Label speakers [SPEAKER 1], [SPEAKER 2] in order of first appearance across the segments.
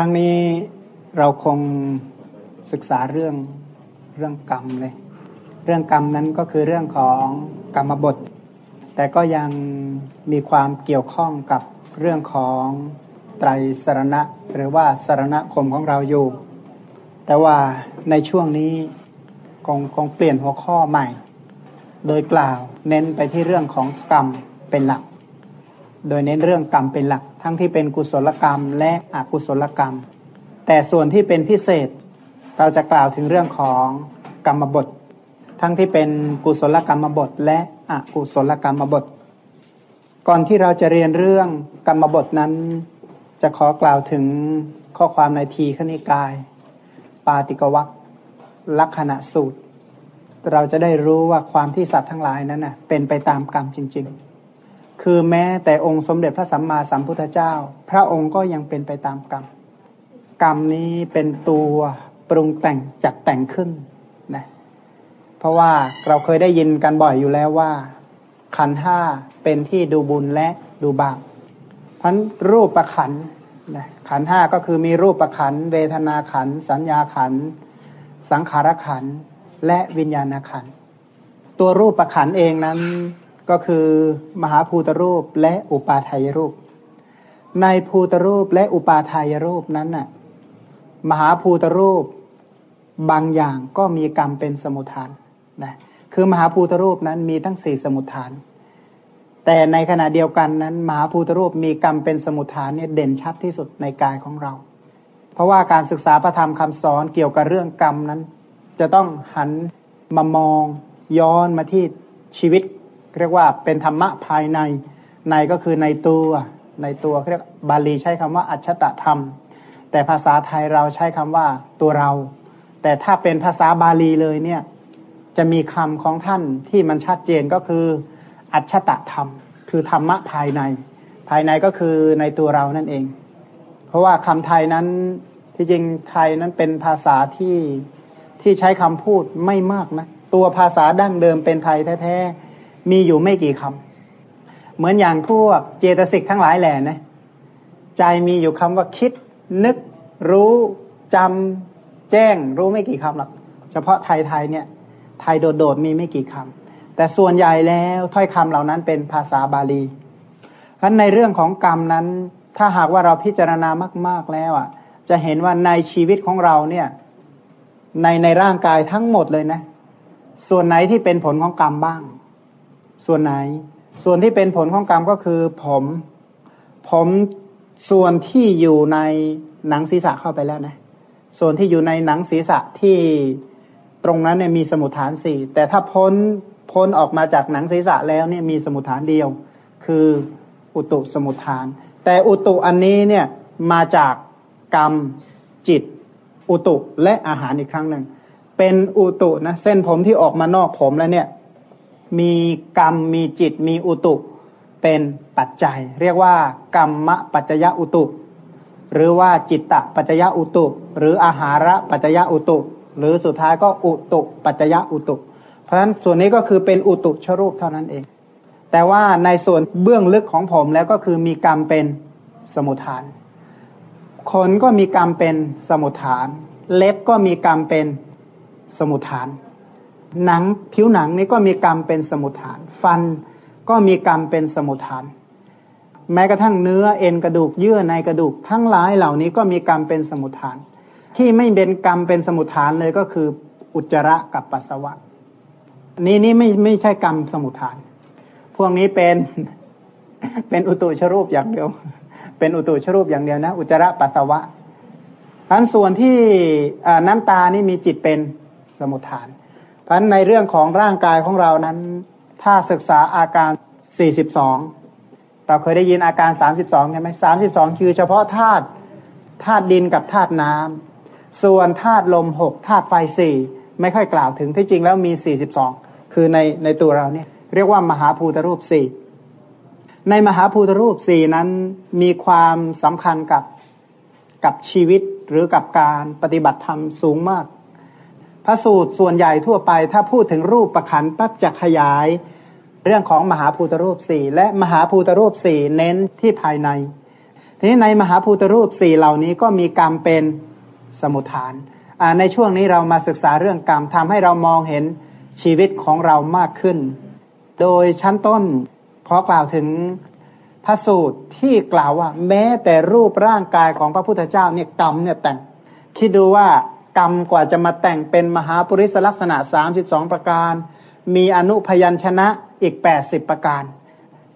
[SPEAKER 1] รั้งนี้เราคงศึกษาเรื่องเรื่องกรรมเลย เรื่องกรรมนั้นก็คือเรื่องของกรรมบท แต่ก็ยังมีความเกี่ยวข้องกับเรื่องของไตรสรณะ หรือว่าสรณคมของเราอยู่ แต่ว่าในช่วงนี้คงคงเปลี่ยนหัวข้อใหม่ โดยกล่าวเน้นไปที่เรื่องของกรรมเป็นหลัก โดยเน้นเรื่องกรรมเป็นหลัก ทั้งที่เป็นกุศลกรรมและอกุศลกรรม แต่ส่วนที่เป็นพิเศษ เราจะกล่าวถึงเรื่องของกรรมบท ทั้งที่เป็นกุศลกรรมบท และอกุศลกรรมบท ก่อนที่เราจะเรียนเรื่องกรรมบทนั้น จะขอกล่าวถึงข้อความในทีขณิกาย ปาติกวัคลักษณะสูตร เราจะได้รู้ว่าความที่สัตว์ทั้งหลายนั้นน่ะเป็นไปตามกรรมจริง ๆ คือแม้แต่องค์สมเด็จพระสัมมาสัมพุทธเจ้า พระองค์ก็ยังเป็นไปตามกรรม กรรมนี้เป็นตัวปรุงแต่งจัดแต่งขึ้นนะเพราะว่าเราเคยได้ยินกันบ่อยอยู่แล้วว่า ขันห้าเป็นที่ดูบุญและดูบาปพันรูปประขันนะขันห้าก็คือมีรูปประขัน เวทนาขัน สัญญาขัน สังขารขัน และวิญญาณขัน ตัวรูปประขันเองนั้น ก็คือมหาภูตรูปและอุปาทายรูป ในภูตรูปและอุปาทายรูปนั้นน่ะ มหาภูตรูปบางอย่างก็มีกรรมเป็นสมุทฐานนะคือมหาภูตรูปนั้นมีทั้งสี่สมุทฐาน แต่ในขณะเดียวกันนั้น มหาภูตรูปมีกรรมเป็นสมุทฐานเนี่ยเด่นชัดที่สุดในกายของเรา เพราะว่าการศึกษาพระธรรมคำสอนเกี่ยวกับเรื่องกรรมนั้น จะต้องหันมามองย้อนมาที่ชีวิต เรียกว่าเป็นธรรมะภายในในก็คือในตัวในตัวเรียกบาลีใช้คำว่าอัจฉตธรรม แต่ภาษาไทยเราใช้คำว่าตัวเรา แต่ถ้าเป็นภาษาบาลีเลยเนี่ย จะมีคำของท่านที่มันชัดเจนก็คือ อัจฉตธรรม คือธรรมะภายใน ภายในก็คือในตัวเรานั่นเอง เพราะว่าคำไทยนั้นที่จริงไทยนั้นเป็นภาษาที่ที่ใช้คำพูดไม่มากนะตัวภาษาดั้งเดิมเป็นไทยแท้ๆ มีอยู่ไม่กี่คำเหมือนอย่างพวกเจตสิกทั้งหลายแหล่นะ ใจมีอยู่คำว่าคิด นึก รู้จำแจ้ง รู้ไม่กี่คำหรอกเฉพาะไทยไทยเนี่ย ไทยโดดๆมีไม่กี่คำแต่ส่วนใหญ่แล้วถ้อยคำเหล่านั้นเป็นภาษาบาลีเพราะในเรื่องของกรรมนั้น ถ้าหากว่าเราพิจารณามาก ๆแล้วอะ จะเห็นว่าในชีวิตของเราเนี่ย ในในร่างกายทั้งหมดเลยนะ ส่วนไหนที่เป็นผลของกรรมบ้าง ส่วนไหน ส่วนที่เป็นผลของกรรมก็คือผม ผมส่วนที่อยู่ในหนังศีรษะเข้าไปแล้วนะ ส่วนที่อยู่ในหนังศีรษะที่ตรงนั้นเนี่ยมีสมุทฐานสี่แต่ถ้าพ้นพ้นออกมาจากหนังศีรษะแล้วเนี่ยมีสมุทฐานเดียว คืออุตุสมุทฐาน แต่อุตุอันนี้เนี่ยมาจากกรรมจิต อุตุและอาหารอีกครั้งหนึ่งเป็นอุตุนะเส้นผมที่ออกมานอกผมแล้วเนี่ย มีกรรมมีจิตมีอุตุเป็นปัจจัย เรียกว่ากรรมปัจจยอุตุ หรือว่าจิตตปัจจยอุตุ หรืออาหาระปัจจยอุตุ หรือสุดท้ายก็อุตุปัจจยอุตุ เพราะฉะนั้นส่วนนี้ก็คือเป็นอุตุชรูปเท่านั้นเอง แต่ว่าในส่วนเบื้องลึกของผมแล้วก็คือมีกรรมเป็นสมุทฐานขนก็มีกรรมเป็นสมุทฐาน เล็บก็มีกรรมเป็นสมุทฐาน หนังผิวหนังนี้ก็มีกรรมเป็นสมุทฐาน ฟันก็มีกรรมเป็นสมุทฐาน แม้กระทั่งเนื้อเอ็นกระดูกเยื่อในกระดูกทั้งหลายเหล่านี้ก็มีกรรมเป็นสมุทฐาน ที่ไม่เป็นกรรมเป็นสมุทฐานเลยก็คืออุจจาระกับปัสสาวะ นี่นี่ไม่ไม่ใช่กรรมสมุทฐาน พวกนี้เป็นเป็นอุตุชรูปอย่างเดียว เป็นอุตุชรูปอย่างเดียวนะ อุจจาระปัสสาวะทันส่วนที่น้ำตานี่มีจิตเป็นสมุทฐาน พันในเรื่องของร่างกายของเรานั้น ถ้าศึกษาอาการสี่สิบสองเราเคยได้ยินอาการสามสิบสองใช่ไหมสามสิบสองคือเฉพาะธาตุธาตุดินกับธาตุน้ำส่วนธาตุลมหกธาตุไฟสี่ไม่ค่อยกล่าวถึงที่จริงแล้วมีสี่สิบสองคือในในตัวเราเนี่ย เรียกว่ามหาภูตรูปสี่ในมหาภูตรูปสี่นั้นมีความสำคัญกับกับชีวิตหรือกับการปฏิบัติธรรมสูงมาก ระสูตรส่วนใหญ่ทั่วไป ถ้าพูดถึงรูปประคันปั๊บจะขยาย เรื่องของมหาภูตรูปสี่และมหาภูตรูปสี่เน้นที่ภายใน ทีนี้ในมหาภูตรูปสี่เหล่านี้ก็มีกรรมเป็นสมุทฐานในช่วงนี้เรามาศึกษาเรื่องกรรมทำให้เรามองเห็นชีวิตของเรามากขึ้น โดยชั้นต้นขอกล่าวถึงพระสูตรที่กล่าวว่า แม้แต่รูปร่างกายของพระพุทธเจ้าเนี่ยกรรมเนี่ยแต่งคิดดูว่า กรรมกว่าจะมาแต่งเป็นมหาปริสลักษณะสามสิบสองประการ มีอนุพยัญชนะอีกแปดสิบประการ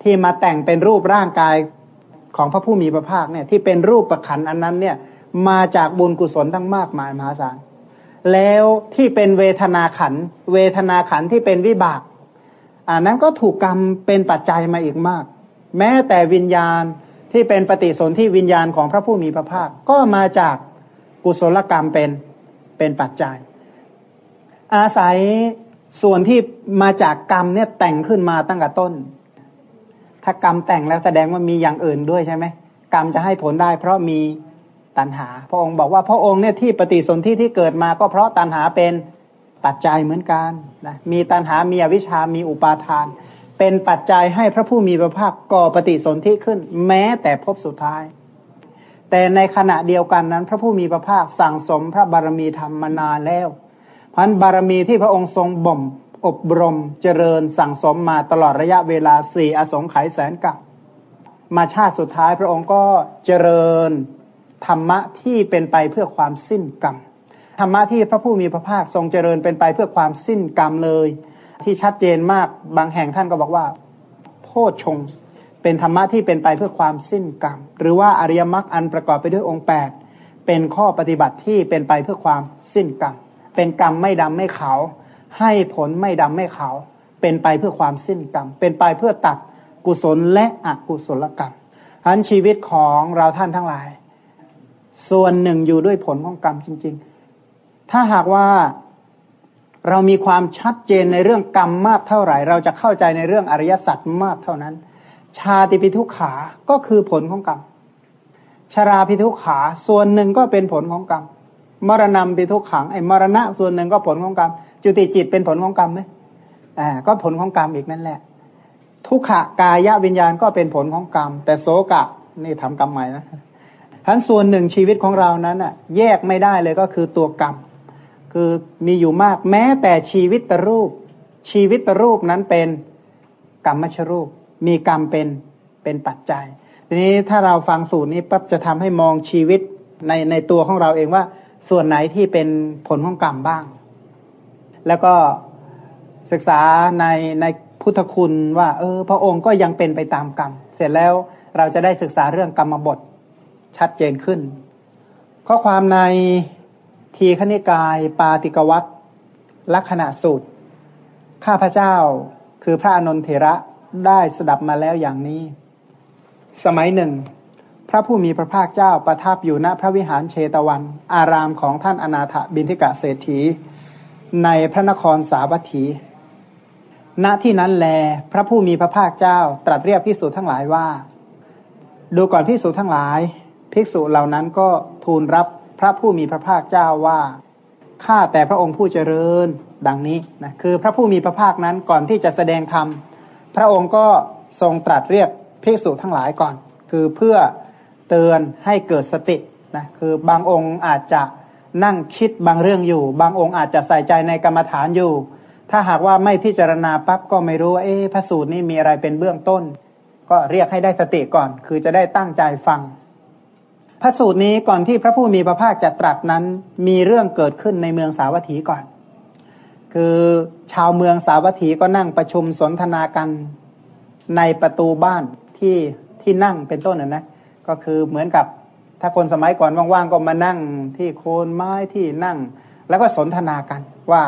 [SPEAKER 1] ที่มาแต่งเป็นรูปร่างกายของพระผู้มีพระภาคเนี่ยที่เป็นรูปประคันอันนั้นเนี่ยมาจากบุญกุศลทั้งมากมายมหาศาลแล้วที่เป็นเวทนาขัน เวทนาขันที่เป็นวิบากอันนั้นก็ถูกกรรมเป็นปัจจัยมาอีกมาก แม้แต่วิญญาณที่เป็นปฏิสนธิวิญญาณของพระผู้มีพระภาค ก็มาจากกุศลกรรมเป็น เป็นปัจจัย อาศัยส่วนที่มาจากกรรมเนี่ยแต่งขึ้นมาตั้งแต่ต้น ถ้ากรรมแต่งแล้วแสดงว่ามีอย่างอื่นด้วยใช่ไหมกรรมจะให้ผลได้ เพราะมีตัณหา พระองค์บอกว่าพระองค์เนี่ยที่ปฏิสนธิที่เกิดมาก็เพราะตัณหาเป็นปัจจัยเหมือนกันนะมีตัณหา มีอวิชชามีอุปาทาน เป็นปัจจัยให้พระผู้มีพระภาคก่อปฏิสนธิขึ้น แม้แต่พบสุดท้าย แต่ในขณะเดียวกันนั้น พระผู้มีพระภาคสั่งสมพระบารมีธรรมมานานแล้วพันบารมีที่พระองค์ทรงบ่ม อบรมเจริญสั่งสมมาตลอดระยะเวลาสี่อสงไขยแสนกับมาชาติสุดท้ายพระองค์ก็เจริญธรรมะที่เป็นไปเพื่อความสิ้นกรรมธรรมะที่พระผู้มีพระภาคทรงเจริญเป็นไปเพื่อความสิ้นกรรมเลย ที่ชัดเจนมากบางแห่งท่านก็บอกว่า โพชง เป็นธรรมะที่เป็นไปเพื่อความสิ้นกรรม หรือว่าอริยมรรคอันประกอบไปด้วยองค์แปดเป็นข้อปฏิบัติที่เป็นไปเพื่อความสิ้นกรรม เป็นกรรมไม่ดำไม่ขาว ให้ผลไม่ดำไม่ขาว เป็นไปเพื่อความสิ้นกรรม เป็นไปเพื่อตัดกุศลและอกุศลกรรมทั้นชีวิตของเราท่านทั้งหลาย ส่วนหนึ่งอยู่ด้วยผลของกรรมจริง ๆ ถ้าหากว่าเรามีความชัดเจนในเรื่องกรรมมากเท่าไหร่ เราจะเข้าใจในเรื่องอริยสัจมากเท่านั้น ชาติปิทุขาก็คือผลของกรรมชราปิทุขาส่วนหนึ่งก็เป็นผลของกรรมมรณะปิทุขังไอ้มรณะส่วนหนึ่งก็ผลของกรรมจุติจิตเป็นผลของกรรมไหมอ่าก็ผลของกรรมอีกนั่นแหละ ทุกขกายวิญญาณก็เป็นผลของกรรม แต่โสกะนี่ทำกรรมใหม่นะทั้นส่วนหนึ่งชีวิตของเรานั้นอะแยกไม่ได้เลยก็คือตัวกรรม คือมีอยู่มากแม้แต่ชีวิตตรูป ชีวิตตรูปนั้นเป็นกรรมมชรูป มีกรรมเป็นเป็นปัจจัย ทีนี้ถ้าเราฟังสูตรนี้ปั๊บจะทำให้มองชีวิตในในตัวของเราเองว่า ส่วนไหนที่เป็นผลของกรรมบ้าง แล้วก็ศึกษาในในพุทธคุณว่า เออ พระองค์ก็ยังเป็นไปตามกรรม เสร็จแล้วเราจะได้ศึกษาเรื่องกรรมบทชัดเจนขึ้น ข้อความในทีขณิกายปาติกวัตลักษณะสูตร ข้าพเจ้าคือพระอนนทเถระ ได้สดับมาแล้วอย่างนี้ สมัยหนึ่ง พระผู้มีพระภาคเจ้าประทับอยู่ณพระวิหารเชตวัน อารามของท่านอนาถบินทิกะเศรษฐี ในพระนครสาวัตถี ณที่นั้นแล พระผู้มีพระภาคเจ้าตรัสเรียกพิสูจทั้งหลายว่า ดูก่อนพิสูจทั้งหลาย ภิกษุเหล่านั้นก็ทูลรับพระผู้มีพระภาคเจ้าว่าข้าแต่พระองค์ผู้เจริญดังนี้นะคือพระผู้มีพระภาคนั้นก่อนที่จะแสดงธรรม พระองค์ก็ทรงตรัสเรียกภิกษุทั้งหลายก่อน คือเพื่อเตือนให้เกิดสตินะคือบางองค์อาจจะนั่งคิดบางเรื่องอยู่ บางองค์อาจจะใส่ใจในกรรมฐานอยู่ ถ้าหากว่าไม่พิจารณาปั๊บก็ไม่รู้ว่าเอ๊พระสูตรนี้มีอะไรเป็นเบื้องต้น ก็เรียกให้ได้สติก่อน คือจะได้ตั้งใจฟัง พระสูตรนี้ก่อนที่พระผู้มีพระภาคจะตรัสนั้นมีเรื่องเกิดขึ้นในเมืองสาวัตถีก่อน คือชาวเมืองสาวัตถีก็นั่งประชุมสนทนากันในประตูบ้านที่ที่นั่งเป็นต้นนะนะก็คือเหมือนกับถ้าคนสมัยก่อนว่างๆก็มานั่งที่โคนไม้ที่นั่ง แล้วก็สนทนากันว่า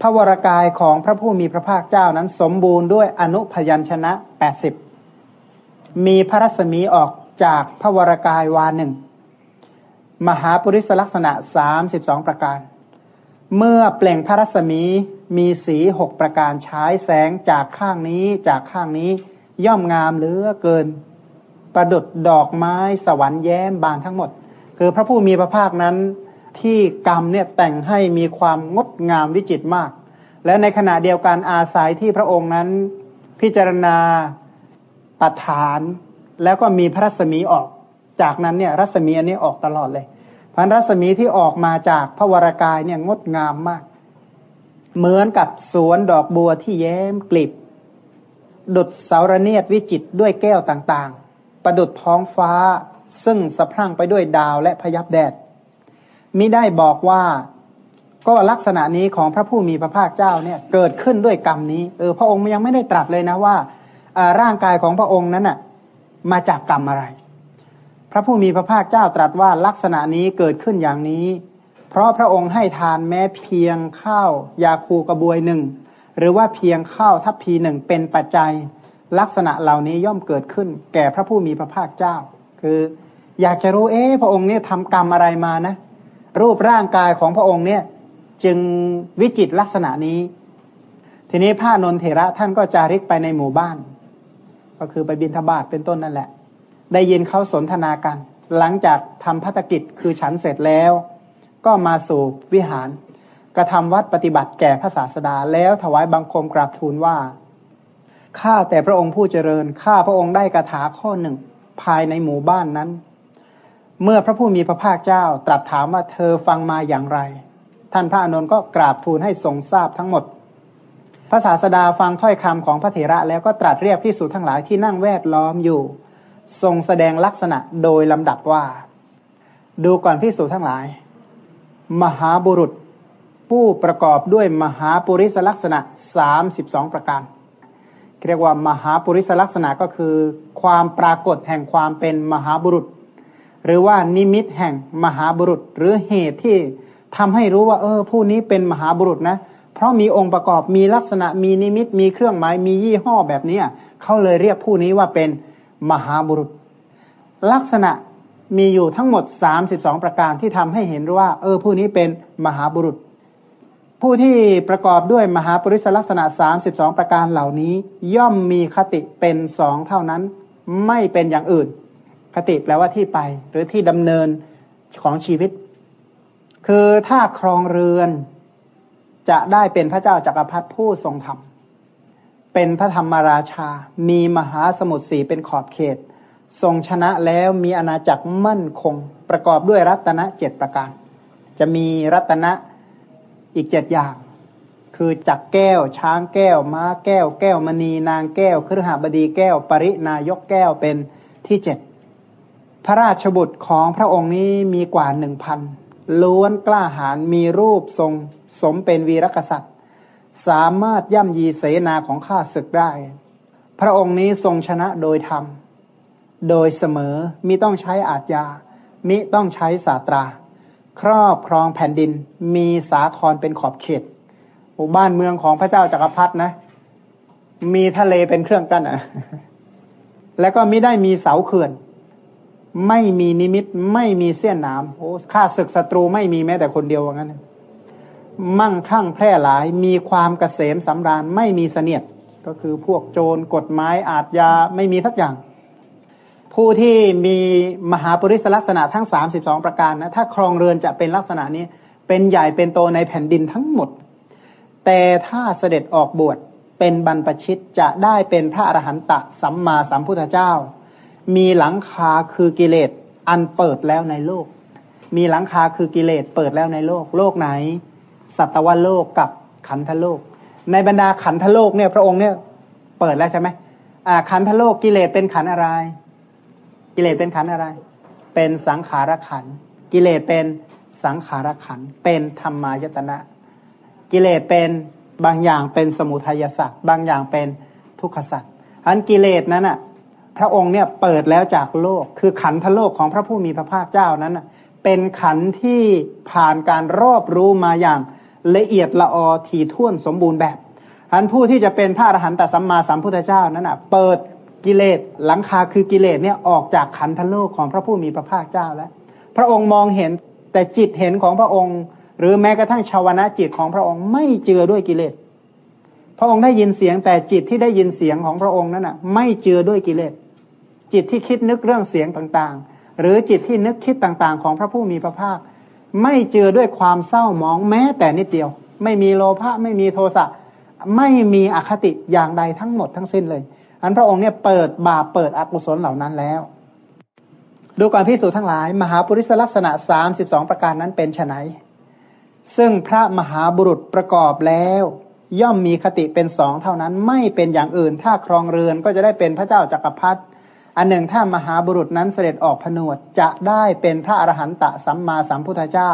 [SPEAKER 1] พระวรากายของพระผู้มีพระภาคเจ้านั้นสมบูรณ์ด้วยอนุพยัญชนะแปดสิบมีพระรัศมีออกจากพระวรากายวาหนึ่งมหาปุริสลักษณะสามสิบสองประการ เมื่อเปล่งพระรัศมีมีสีหกประการฉายแสงจากข้างนี้จากข้างนี้ ย่อมงามเหลือเกิน ประดุดดอกไม้สวรรค์แย้มบานทั้งหมด คือพระผู้มีพระภาคนั้น ที่กรรมเนี่ยแต่งให้มีความงดงามวิจิตรมาก และในขณะเดียวกันอาศัยที่พระองค์นั้น พิจารณาปัฏฐาน แล้วก็มีพระรัศมีออก จากนั้นเนี่ยรัศมีอันนี้ออกตลอดเลย พันรัศมีที่ออกมาจากพระวรากายเนี่ยงดงามมาก เหมือนกับสวนดอกบัวที่แย้มกลีบดุดเสาระเนียดวิจิตด้วยแก้วต่างๆ ประดุดท้องฟ้าซึ่งสะพรั่งไปด้วยดาวและพยับแดดมิได้บอกว่าก็ลักษณะนี้ของพระผู้มีพระภาคเจ้าเนี่ยเกิดขึ้นด้วยกรรมนี้เออพระองค์ยังไม่ได้ตรัสเลยนะว่าร่างกายของพระองค์นั้นน่ะ มาจากกรรมอะไร พระผู้มีพระภาคเจ้าตรัสว่าลักษณะนี้เกิดขึ้นอย่างนี้ เพราะพระองค์ให้ทานแม้เพียงข้าวยาคูกระบวยหนึ่ง หรือว่าเพียงข้าวทัพพีหนึ่งเป็นปัจจัย ลักษณะเหล่านี้ย่อมเกิดขึ้น แก่พระผู้มีพระภาคเจ้า คือ อยากจะรู้เอ๊ะพระองค์เนี่ยทำกรรมอะไรมานะ รูปร่างกายของพระองค์เนี่ย จึงวิจิตลักษณะนี้ ทีนี้พระนนเถระท่านก็จาริกไปในหมู่บ้าน ก็คือไปบินทบาทเป็นต้นนั่นแหละ ได้ยินเขาสนทนากัน หลังจากทำพัฒกิจคือฉันเสร็จแล้ว ก็มาสู่วิหาร กระทำวัดปฏิบัติแก่พระศาสดาแล้วถวายบังคมกราบทูลว่าข้าแต่พระองค์ผู้เจริญข้าพระองค์ได้กระถาข้อหนึ่งภายในหมู่บ้านนั้น เมื่อพระผู้มีพระภาคเจ้าตรัสถามว่าเธอฟังมาอย่างไร ท่านพระอนุนก็กราบทูลให้ทรงทราบทั้งหมดพระศาสดาฟังถ้อยคำของพระเถระแล้วก็ตรัสเรียกพิสูจทั้งหลายที่นั่งแวดล้อมอยู่ ทรงแสดงลักษณะโดยลำดับว่า ดูก่อนพิสูจทั้งหลาย มหาบุรุษ ผู้ประกอบด้วยมหาปุริสลักษณะสามสิบสองประการเรียกว่ามหาปุริสลักษณะก็คือ ความปรากฏแห่งความเป็นมหาบุรุษ หรือว่านิมิตแห่งมหาบุรุษ หรือเหตุที่ทำให้รู้ว่า เออ ผู้นี้เป็นมหาบุรุษนะเพราะมีองค์ประกอบมีลักษณะมีนิมิตมีเครื่องหมายมียี่ห้อแบบนี้เขาเลยเรียกผู้นี้ว่าเป็น มหาบุรุษ ลักษณะมีอยู่ทั้งหมดสามสิบสองประการที่ทำให้เห็นว่า เออ ผู้นี้เป็นมหาบุรุษ ผู้ที่ประกอบด้วยมหาปริศลักษณะสามสิบสองประการเหล่านี้ ย่อมมีคติเป็นสองเท่านั้น ไม่เป็นอย่างอื่น คติแปลว่าที่ไป หรือที่ดำเนินของชีวิต คือถ้าครองเรือนจะได้เป็นพระเจ้าจากักรพรรดิผู้ทรงธรรม เป็นพระธรรมราชา มีมหาสมุทรสีเป็นขอบเขต ทรงชนะแล้วมีอาณาจักรมั่นคง ประกอบด้วยรัตนะเจ็ดประการ จะมีรัตนะอีกเจ็ดอย่าง คือจักแก้ว ช้างแก้ว ม้าแก้ว แก้วมณีนางแก้วครหบดีแก้ว ปรินายกแก้วเป็นที่เจ็ดพระราชบุตรของพระองค์นี้มีกว่าหนึ่งพันล้วนกล้าหาญมีรูปทรงสมเป็นวีรกษัตริย์ สามารถย่ำยีเสนาของข้าศึกได้ พระองค์นี้ทรงชนะโดยธรรม โดยเสมอมิต้องใช้อาจยามิต้องใช้สาตรา ครอบครองแผ่นดิน มีสาครเป็นขอบเขตหมู่บ้านเมืองของพระเจ้าจากักรพรรดินะ มีทะเลเป็นเครื่องกั้นอะ แล้วก็ไม่ได้มีเสาเขื่อน ไม่มีนิมิต ไม่มีเสี้ยนน้ำโอ้ข้าศึกศัตรูไม่มีแม้แต่คนเดียวว่างั้น มั่งคั่งแพร่หลาย มีความเกษมสำราญไม่มีเสนียด ก็คือพวกโจรกฎหมายอาทยาไม่มีทักอย่าง ผู้ที่มีมหาปริศลักษณะทั้งสามสิบสองประการนะถ้าครองเรือนจะเป็นลักษณะนี้ เป็นใหญ่เป็นโตในแผ่นดินทั้งหมด แต่ถ้าเสด็จออกบวชเป็นบรรพชิตจะได้เป็นพระอรหันตะสัมมาสัมพุทธเจ้า มีหลังคาคือกิเลสอันเปิดแล้วในโลก มีหลังคาคือกิเลสเปิดแล้วในโลก โลกไหน สัตวโลกกับขันธโลก ในบรรดาขันธโลกเนี่ยพระองค์เนี่ยเปิดแล้วใช่ไหมอ่าขันธโลกกิเลสเป็นขันอะไร กิเลสเป็นขันอะไร เป็นสังขารขัน กิเลสเป็นสังขารขัน เป็นธรรมายตนะ กิเลสเป็นบางอย่างเป็นสมุทัยสัตว์บางอย่างเป็นทุกขสัตว์อันกิเลสนั้นอะพระองค์เนี่ยเปิดแล้วจากโลก คือขันธโลกของพระผู้มีพระภาคเจ้านั้นเป็นขันที่ผ่านการรอบรู้มาอย่าง ละเอียดละออทีท่วนสมบูรณ์แบบอันผู้ที่จะเป็นพระอรหันตสัมมาสัมพุทธเจ้านั้นอะเปิดกิเลสหลังคาคือกิเลสเนี่ยออกจากขันธโลกของพระผู้มีพระภาคเจ้าแล้ว พระองค์มองเห็นแต่จิตเห็นของพระองค์ หรือแม้กระทั่งชาวนะจิตของพระองค์ไม่เจือด้วยกิเลส พระองค์ได้ยินเสียงแต่จิตที่ได้ยินเสียงของพระองค์นั้นอะ ไม่เจือด้วยกิเลส จิตที่คิดนึกเรื่องเสียงต่างๆ หรือจิตที่นึกคิดต่างๆ ของพระผู้มีพระภาค ไม่เจือด้วยความเศร้าหมองแม้แต่นิดเดียว ไม่มีโลภะไม่มีโทสะไม่มีอคติอย่างใดทั้งหมดทั้งสิ้นเลย อันพระองค์เนี่ยเปิดบาปเปิดอกุศลเหล่านั้นแล้ว ดูก่อนพิสูจน์ทั้งหลาย มหาปุริสลักษณะสามสิบสองประการนั้นเป็นไนซึ่งพระมหาบุรุษประกอบแล้ว ย่อมมีคติเป็นสองเท่านั้นไม่เป็นอย่างอื่น ถ้าครองเรือนก็จะได้เป็นพระเจ้าจักรพรรดิ อันหนึ่งถ้ามหาบุรุษนั้นเสด็จออกผนวดจะได้เป็นพระอรหันตสัมมาสัมพุทธเจ้า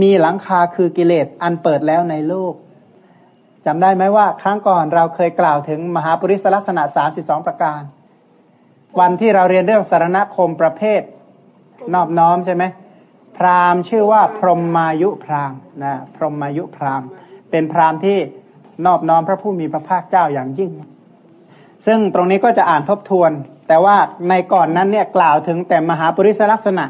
[SPEAKER 1] มีหลังคาคือกิเลสอันเปิดแล้วในโลกจำได้ไหมว่า ครั้งก่อนเราเคยกล่าวถึงมหาปริศลักษณะสามสิบสองประการ วันที่เราเรียนเรื่องสารณคมประเภท นอบน้อมใช่ไหมพราหมณ์ชื่อว่าพรหมายุพราหมณ์นะพรหมายุพราหมณ์ เป็นพราหมณ์ที่นอบน้อมพระผู้มีพระภาคเจ้าอย่างยิ่ง ซึ่งตรงนี้ก็จะอ่านทบทวน แต่ว่าในก่อนนั้นเนี่ยกล่าวถึงแต่มหาปริศลักษณะ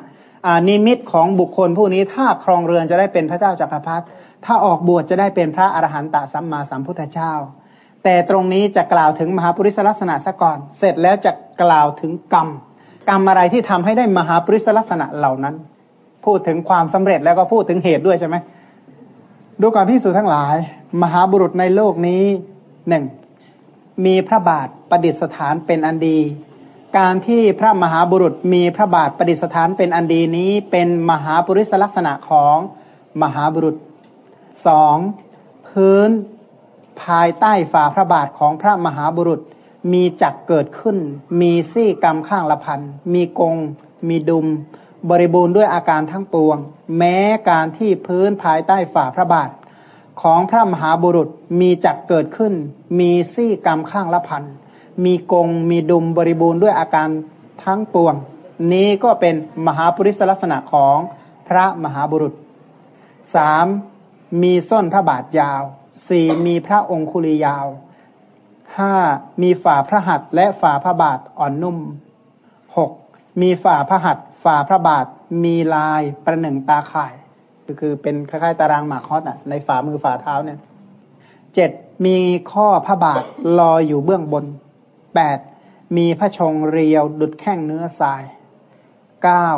[SPEAKER 1] นิมิตของบุคคลผู้นี้ถ้าครองเรือนจะได้เป็นพระเจ้าจากักรพรรดิถ้าออกบวชจะได้เป็นพระอรหันตสัมมาสัมพุทธเจ้า แต่ตรงนี้จะกล่าวถึงมหาปริศลักษณะซะก่อน เสร็จแล้วจะกล่าวถึงกรรม กรรมอะไรที่ทำให้ได้มหาปริศลักษณะเหล่านั้น พูดถึงความสำเร็จแล้วก็พูดถึงเหตุด้วยใช่ไหมดูก่อนที่สุทั้งหลาย มหาบุรุษในโลกนี้หนึ่งมีพระบาทประดิษฐานเป็นอันดี การที่พระมหาบุรุษมีพระบาทประดิษฐานเป็นอันดีนี้เป็นมหาปริศลักษณะของมหาบุรุษสองพื้นภายใต้ฝ่าพระบาทของพระมหาบุรุษมีจักเกิดขึ้น มีซี่กรรมข้างละพัน มีกง มีดุม บริบูรณ์ด้วยอาการทั้งปวง แม้การที่พื้นภายใต้ฝ่าพระบาท ของพระมหาบุรุษมีจักเกิดขึ้น มีซี่กรรมข้างละพัน มีกงมีดุมบริบูรณ์ด้วยอาการทั้งปวง นี้ก็เป็นมหาปุริสลักษณะของพระมหาบุรุษสามมีส้นพระบาทยาวสี่มีพระองคุลียาวห้ามีฝ่าพระหัตถ์และฝ่าพระบาทอ่อนนุ่มหกมีฝ่าพระหัตถ์ฝ่าพระบาทมีลายประหนึ่งตาข่าย ก็คือเป็นคล้ายๆตารางหมากฮอตอะ ในฝ่ามือฝ่าเท้าเนี่ยเจ็ดมีข้อพระบาทลอยอยู่เบื้องบน แปดมีพระชงเรียวดุดแข้งเนื้อทรายเก้า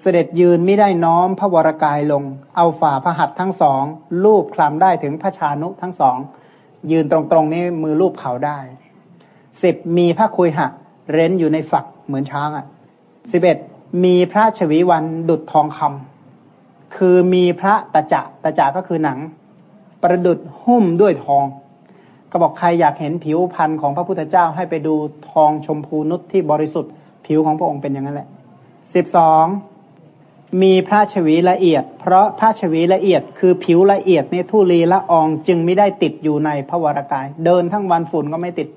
[SPEAKER 1] เสด็จยืนไม่ได้น้อมพระวรกายลง เอาฝ่าพระหัตถ์ทั้งสองลูบคลำได้ถึงพระชานุทั้งสอง ยืนตรงๆนี้มือลูบเขาได้สิบมีพระคุยหะ เร้นอยู่ในฝักเหมือนช้างอะสิบเอ็ดมีพระชวีวันดุดทองคำคือมีพระตะจะตะจะก็คือหนัง ประดุดหุ้มด้วยทอง ก็บอกใครอยากเห็นผิวพันธ์ของพระพุทธเจ้าให้ไปดูทองชมพูนุชที่บริสุทธิ์ ผิวของพระองค์เป็นอย่างนั้นแหละสิบสองมีพระชวีละเอียด เพราะพระชวีละเอียด คือผิวละเอียดเนี่ยทุลีละอองจึงไม่ได้ติดอยู่ในพระวรากาย เดินทั้งวันฝุ่นก็ไม่ติด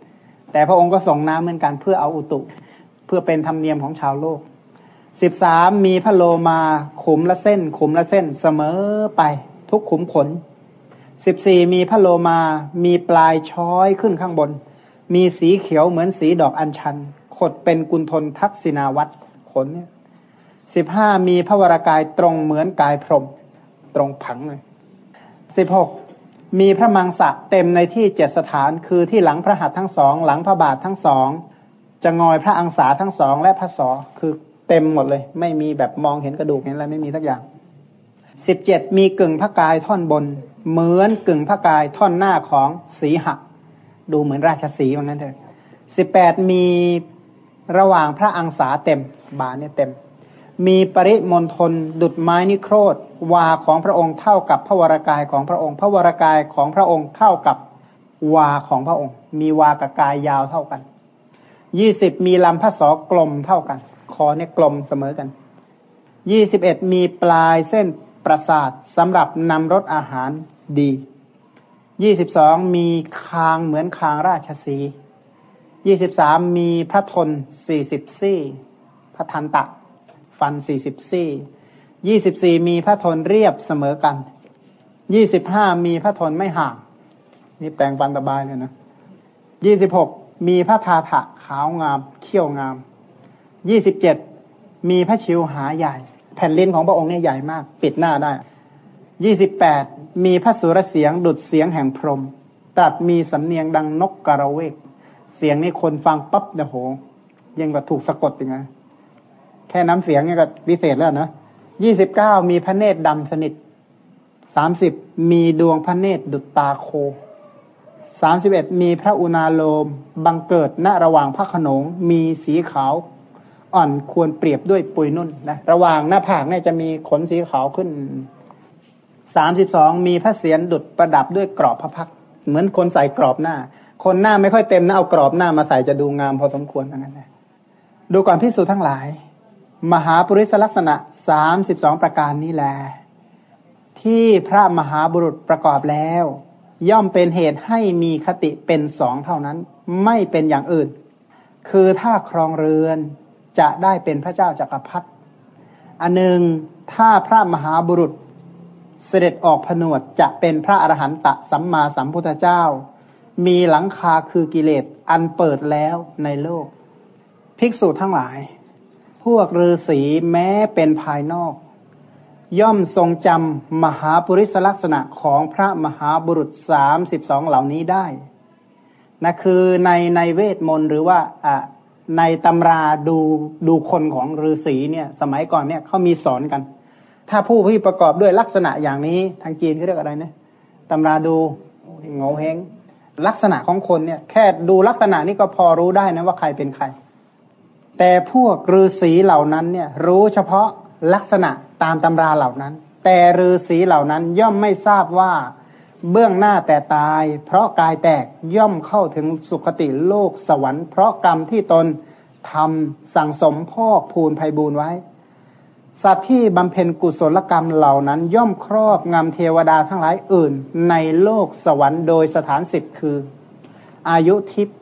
[SPEAKER 1] แต่พระองค์ก็ส่งน้ำเหมือนกันเพื่อเอาอุตุ เพื่อเป็นธรรมเนียมของชาวโลกสิบสามมีพระโลมาขุมละเส้น ขุมละเส้นเสมอไปทุกขุมขน สิบสี่มีพระโลมา มีปลายช้อยขึ้นข้างบน มีสีเขียวเหมือนสีดอกอัญชัน ขดเป็นกุลทนทักษินาวัตรขนเนี่ยสิบห้ามีพระวรากายตรงเหมือนกายพรม ตรงผังเลยสิบหกมีพระมังสะเต็มในที่เจ็ดสถานคือที่หลังพระหัตถ์ทั้งสอง หลังพระบาททั้งสองจะงอยพระอังสาทั้งสองและพระสอคือเต็มหมดเลย ไม่มีแบบมองเห็นกระดูกเห็นอะไรไม่มีทักอย่างสิบเจ็ดมีกึ่งพระกายท่อนบน เหมือนกึ่งพระกายท่อนหน้าของสีหะดูเหมือนราชสีเหมือนกันเถอะสิบแปดมีระหว่างพระอังสาเต็ม บาเนี่ยเต็ม มีปริมณฑลดุดไม้นิโครธวาของพระองค์เท่ากับพระวรากายของพระองค์ พระวรากายของพระองค์เท่ากับวาของพระองค์ มีวากับกายยาวเท่ากันยี่สิบมีลำพระสอกลมเท่ากัน คอเนี่ยกลมเสมอกันยี่สิบเอ็ดมีปลายเส้นประสาทสำหรับนำรสอาหาร ดียี่สิบสองมีคางเหมือนคางราชสียี่สิบสามมีพระทนสี่สิบซี่ พระทันตะ ฟันสี่สิบซี่ยี่สิบสี่มีพระทนเรียบเสมอกันยี่สิบห้ามีพระทนไม่ห่าง นี่แปลงฟันสบายเลยนะยี่สิบหกมีพระทาถะขาวงามเขี้ยวงามยี่สิบเจ็ดมีพระชิวหาใหญ่ แผ่นลิ้นของพระองค์เนี่ยใหญ่มาก ปิดหน้าได้ยี่สิบแปด มีพระสุรเสียงดุดเสียงแห่งพรหมตรัสมีสำเนียงดังนกกระเวก เสียงนี้คนฟังปั๊บเดโหยังแบบถูกสะกดยังไงแค่น้ำเสียงเนี่ยก็วิเศษแล้วนะยี่สิบเก้ามีพระเนตรดำสนิทสามสิบมีดวงพระเนตรดุจตาโคสามสิบเอ็ดมีพระอุณาโลม บังเกิดณระหว่างพระขนง มีสีขาว อ่อนควรเปรียบด้วยปุยนุ่นนะระหว่างหน้าผากเนี่ยจะมีขนสีขาวขึ้น สามสิบสองมีพระเศียรดุดประดับด้วยกรอบพระพักเหมือนคนใส่กรอบหน้า คนหน้าไม่ค่อยเต็มนะเอากรอบหน้ามาใส่จะดูงามพอสมควรอย่างนั้นนะดูก่อนพิสูจน์ทั้งหลาย มหาปริศลักษณะสามสิบสองประการนี้แหละที่พระมหาบุรุษประกอบแล้ว ย่อมเป็นเหตุให้มีคติเป็นสองเท่านั้น ไม่เป็นอย่างอื่น คือถ้าครองเรือนจะได้เป็นพระเจ้าจากักรพรรดิอันหนึ่งถ้าพระมหาบุรุษ เสด็จออกผนวดจะเป็นพระอรหันตสัมมาสัมพุทธเจ้า มีหลังคาคือกิเลสอันเปิดแล้วในโลก ภิกษุทั้งหลาย พวกฤาษีแม้เป็นภายนอก ย่อมทรงจำมหาปุริสลักษณะของพระมหาบุรุษสามสิบสองเหล่านี้ได้นะคือในในเวทมนต์หรือว่าอ่าในตำราดูดูคนของฤาษีเนี่ย สมัยก่อนเนี่ยเขามีสอนกัน ถ้าผู้ที่ประกอบด้วยลักษณะอย่างนี้ทางจีนเขาเรียกอะไรนะตำราดูงงเฮงลักษณะของคนเนี่ย แค่ดูลักษณะนี้ก็พอรู้ได้นะว่าใครเป็นใคร แต่พวกฤาษีเหล่านั้นเนี่ย รู้เฉพาะลักษณะตามตำราเหล่านั้น แต่ฤาษีเหล่านั้นย่อมไม่ทราบว่าเบื้องหน้าแต่ตาย เพราะกายแตกย่อมเข้าถึงสุคติโลกสวรรค์เพราะกรรมที่ตนทำสั่งสมพ่อภูนภัยบูนไว้ สัตว์ที่บำเพ็ญกุศลกรรมเหล่านั้น ย่อมครอบงำเทวดาทั้งหลายอื่น ในโลกสวรรค์โดยสถานสิบคือ อายุทิพย์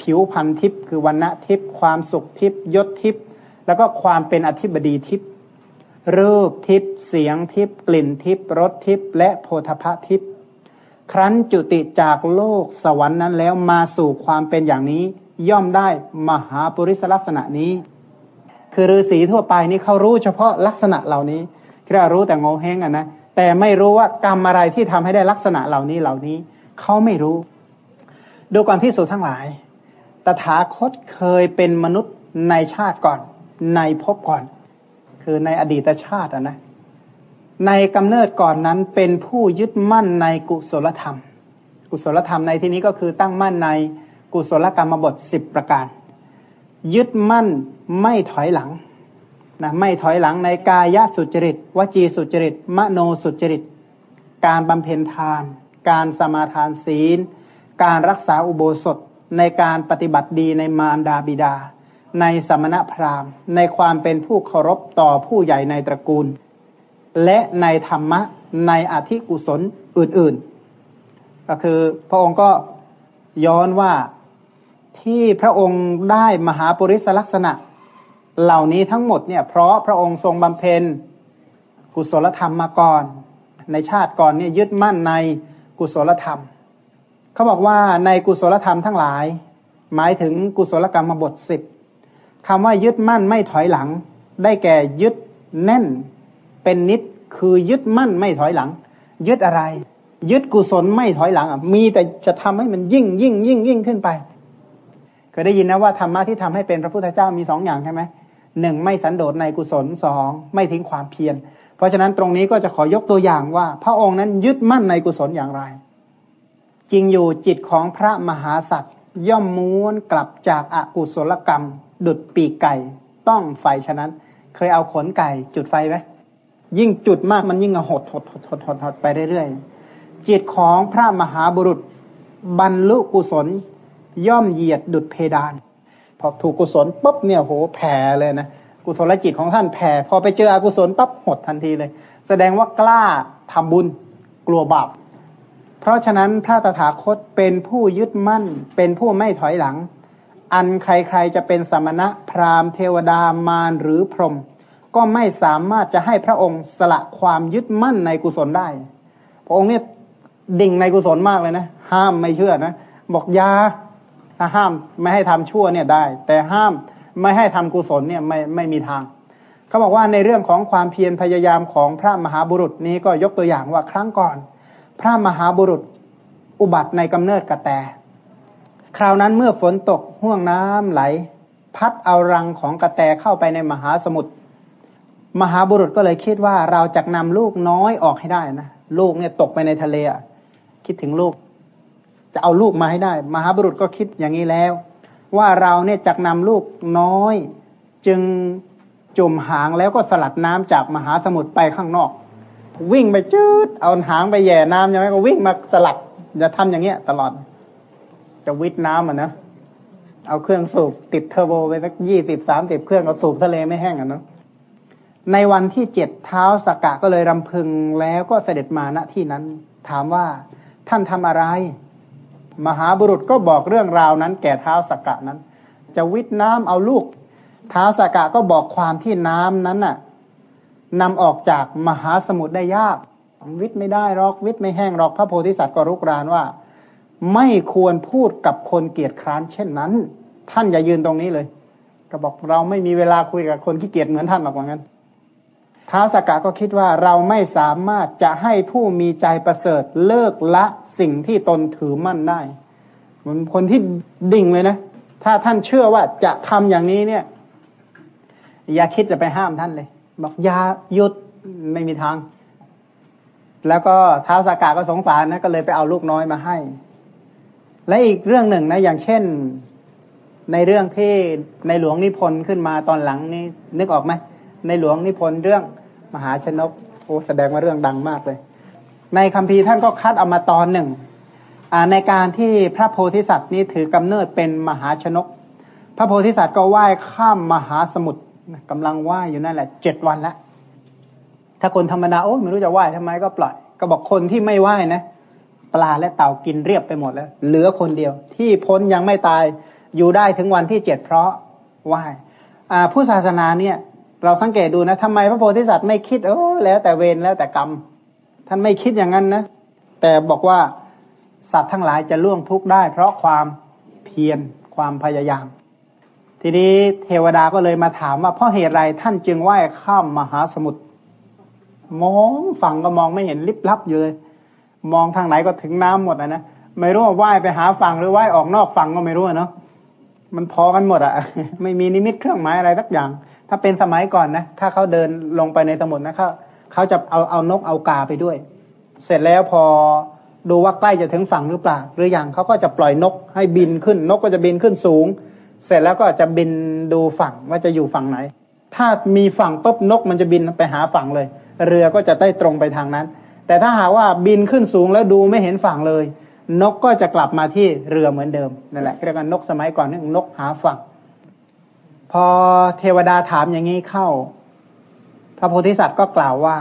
[SPEAKER 1] ผิวพันทิพย์คือวันณะทิพย์ความสุขทิพย์ยศทิพย์แล้วก็ความเป็นอธิบดีทิพย์รูปทิพย์เสียงทิพย์กลิ่นทิพย์รสทิพย์และโพธพะทิพย์ครั้นจุติจากโลกสวรรค์นั้นแล้วมาสู่ความเป็นอย่างนี้ ย่อมได้มหาปุริสลักษณะนี้ คือฤาษีทั่วไปนี่เขารู้เฉพาะลักษณะเหล่านี้แค่รู้แต่งงเฮงอะนะแต่ไม่รู้ว่ากรรมอะไรที่ทำให้ได้ลักษณะเหล่านี้เหล่านี้เขาไม่รู้ ดูก่อนพิสูจน์ทั้งหลาย ตถาคตเคยเป็นมนุษย์ในชาติก่อน ในภพก่อน คือในอดีตชาตินะ ในกำเนิดก่อนนั้นเป็นผู้ยึดมั่นในกุศลธรรม กุศลธรรมในที่นี้ก็คือตั้งมั่นในกุศลกรรมบทสิบประการ ยึดมั่นไม่ถอยหลังนะไม่ถอยหลังในกายสุจริตวจีสุจริต มโนสุจริต การบำเพ็ญทาน การสมาทานศีล การรักษาอุโบสถในการปฏิบัติดีในมารดาบิดา ในสมณพราหมณ์ ในความเป็นผู้เคารพต่อผู้ใหญ่ในตระกูล และในธรรมะในอธิกุศลอื่นๆ ก็คือพระองค์ก็ย้อนว่า ที่พระองค์ได้มหาปุริสลักษณะ เหล่านี้ทั้งหมดเนี่ย เพราะพระองค์ทรงบำเพ็ญกุศลธรรมมาก่อน ในชาติก่อนเนี่ยยึดมั่นในกุศลธรรม เขาบอกว่าในกุศลธรรมทั้งหลาย หมายถึงกุศลกรรมบทสิบคำว่ายึดมั่นไม่ถอยหลัง ได้แก่ยึดแน่นเป็นนิดคือยึดมั่นไม่ถอยหลัง ยึดอะไร ยึดกุศลไม่ถอยหลังอะมีแต่จะทำให้มันยิ่งยิ่งยิ่งยิ่งขึ้นไป เคยได้ยินนะว่าธรรมะที่ทำให้เป็นพระพุทธเจ้ามีสองอย่างใช่ไหมหนึ่งไม่สันโดษในกุศลสองไม่ทิ้งความเพียรเพราะฉะนั้นตรงนี้ก็จะขอยกตัวอย่างว่า พระองค์นั้นยึดมั่นในกุศลอย่างไร จริงอยู่จิตของพระมหาสัตว์ย่อมม้วนกลับจากอากุศลกรรม ดุดปีกไก่ ต้องไฟฉะนั้น เคยเอาขนไก่จุดไฟไหมยิ่งจุดมากมันยิ่งหดหดหดหดหดหดไปเรื่อยๆจิตของพระมหาบุรุษ บรรลุกุศล ย่อมเหยียดดุดเพดาน พอถูกกุศลปุ๊บเนี่ยโหแผ่เลยนะกุศลจิตของท่านแผ่พอไปเจออกุศลปั๊บหดทันทีเลย แสดงว่ากล้าทำบุญกลัวบาปเพราะฉะนั้นพระตถาคตเป็นผู้ยึดมั่น เป็นผู้ไม่ถอยหลัง อันใครๆจะเป็นสมณะพราหมณ์เทวดามารหรือพรหมก็ไม่สามารถจะให้พระองค์สละความยึดมั่นในกุศลได้ พระองค์เนี่ยดิ่งในกุศลมากเลยนะ ห้ามไม่เชื่อนะ บอกยา ถ้าห้ามไม่ให้ทำชั่วเนี่ยได้ แต่ห้ามไม่ให้ทำกุศลเนี่ยไม่ไม่มีทาง เขาบอกว่าในเรื่องของความเพียรพยายามของพระมหาบุรุษนี้ก็ยกตัวอย่างว่าครั้งก่อน พระมหาบุรุษอุบัติในกำเนิดกระแต คราวนั้นเมื่อฝนตกห่วงน้ำไหล พัดเอารังของกระแตเข้าไปในมหาสมุทรมหาบุรุษก็เลยคิดว่าเราจะนำลูกน้อยออกให้ได้นะลูกเนี่ยตกไปในทะเลคิดถึงลูก จะเอาลูกมาให้ได้ มหาบุรุษก็คิดอย่างนี้แล้ว ว่าเราเนี่ยจักนำลูกน้อย จึงจมหางแล้วก็สลัดน้ำจากมหาสมุทรไปข้างนอก วิ่งไปจืดเอาหางไปแย่น้ำใช่ไหมก็วิ่งมาสลัดจะทำอย่างเงี้ย ตลอด จะวิทน้ำอะนะเอาเครื่องสูบติดเทอร์โบไปสักยี่สิบสามสิบเครื่องเอาสูบทะเลไม่แห้งอะเนาะในวันที่เจ็ดเท้าสกกะก็เลยรำพึงแล้วก็เสด็จมาณที่นั้น ถามว่าท่านทำอะไร มหาบุรุษก็บอกเรื่องราวนั้น แก่เท้าสกกะนั้น จะวิทน้ำเอาลูกเท้าสกกะก็บอกความที่น้ำนั้นน่ะนำออกจากมหาสมุทรได้ยาก วิทไม่ได้หรอกวิทไม่แห้งหรอกพระโพธิสัตว์ก็รุกรานว่า ไม่ควรพูดกับคนเกียจคร้านเช่นนั้น ท่านอย่ายืนตรงนี้เลย ก็บอกเราไม่มีเวลาคุยกับคนที่เกียจเหมือนท่านหรอกว่างั้นท้าวสกกะก็คิดว่าเราไม่สามารถจะให้ผู้มีใจประเสริฐเลิกละ สิ่งที่ตนถือมั่นได้เหมือนคนที่ดิ่งเลยนะ ถ้าท่านเชื่อว่าจะทำอย่างนี้เนี่ย อย่าคิดจะไปห้ามท่านเลย บอกอย่าหยุดไม่มีทาง แล้วก็เท้าสากาก็สงสารนะก็เลยไปเอาลูกน้อยมาให้ และอีกเรื่องหนึ่งนะ อย่างเช่นในเรื่องที่ในหลวงนิพนธ์ขึ้นมาตอนหลังนี่นึกออกไหมในหลวงนิพนธ์เรื่องมหาชนกโอ้แสดงว่าเรื่องดังมากเลย ในคัมภีร์ท่านก็คัดเอามาตอนหนึ่งในการที่พระโพธิสัตว์นี้ถือกำเนิดเป็นมหาชนก พระโพธิสัตว์ก็ว่ายข้ามมหาสมุทรกำลังว่ายอยู่นั่นแหละเจ็ดวันแล้วถ้าคนธรรมดาโอ้ไม่รู้จะว่ายทำไมก็ปล่อย ก็บอกคนที่ไม่ว่ายนะ ปลาและเต่ากินเรียบไปหมดแล้ว เหลือคนเดียว ที่พ้นยังไม่ตายอยู่ได้ถึงวันที่เจ็ดเพราะว่ายผู้ศาสนาเนี่ย เราสังเกตดูนะทำไมพระโพธิสัตว์ไม่คิดเออแล้วแต่เวรแล้วแต่กรรม ท่านไม่คิดอย่างนั้นนะ แต่บอกว่าสัตว์ทั้งหลายจะล่วงทุกข์ได้ เพราะความเพียรความพยายาม ทีนี้เทวดาก็เลยมาถามว่าเพราะเหตุไรท่านจึงว่ายข้ามมหาสมุทรมองฝั่งก็มองไม่เห็นลิบลับอยู่เลย มองทางไหนก็ถึงน้ำหมดอะนะไม่รู้ว่าว่ายไปหาฝั่งหรือว่ายออกนอกฝั่งก็ไม่รู้เนาะมันพอกันหมดอะไม่มีนิมิตเครื่องหมายอะไรสักอย่าง ถ้าเป็นสมัยก่อนนะถ้าเขาเดินลงไปในสมุทรนะเขา เขาจะเอาเอานกเอากาไปด้วย เสร็จแล้วพอดูว่าใกล้จะถึงฝั่งหรือเปล่า หรืออยังเขาก็จะปล่อยนกให้บินขึ้น นกก็จะบินขึ้นสูง เสร็จแล้วก็จะบินดูฝั่งว่าจะอยู่ฝั่งไหน ถ้ามีฝั่งปุ๊บนกมันจะบินไปหาฝั่งเลย เรือก็จะได้ตรงไปทางนั้น แต่ถ้าหาว่าบินขึ้นสูงแล้วดูไม่เห็นฝั่งเลย นกก็จะกลับมาที่เรือเหมือนเดิมนั่นแหละเรียกว่านกสมัยก่อนนี่นกหาฝั่ง พอเทวดาถามอย่างนี้เข้า พระโพธิสัตว์ก็กล่าวว่า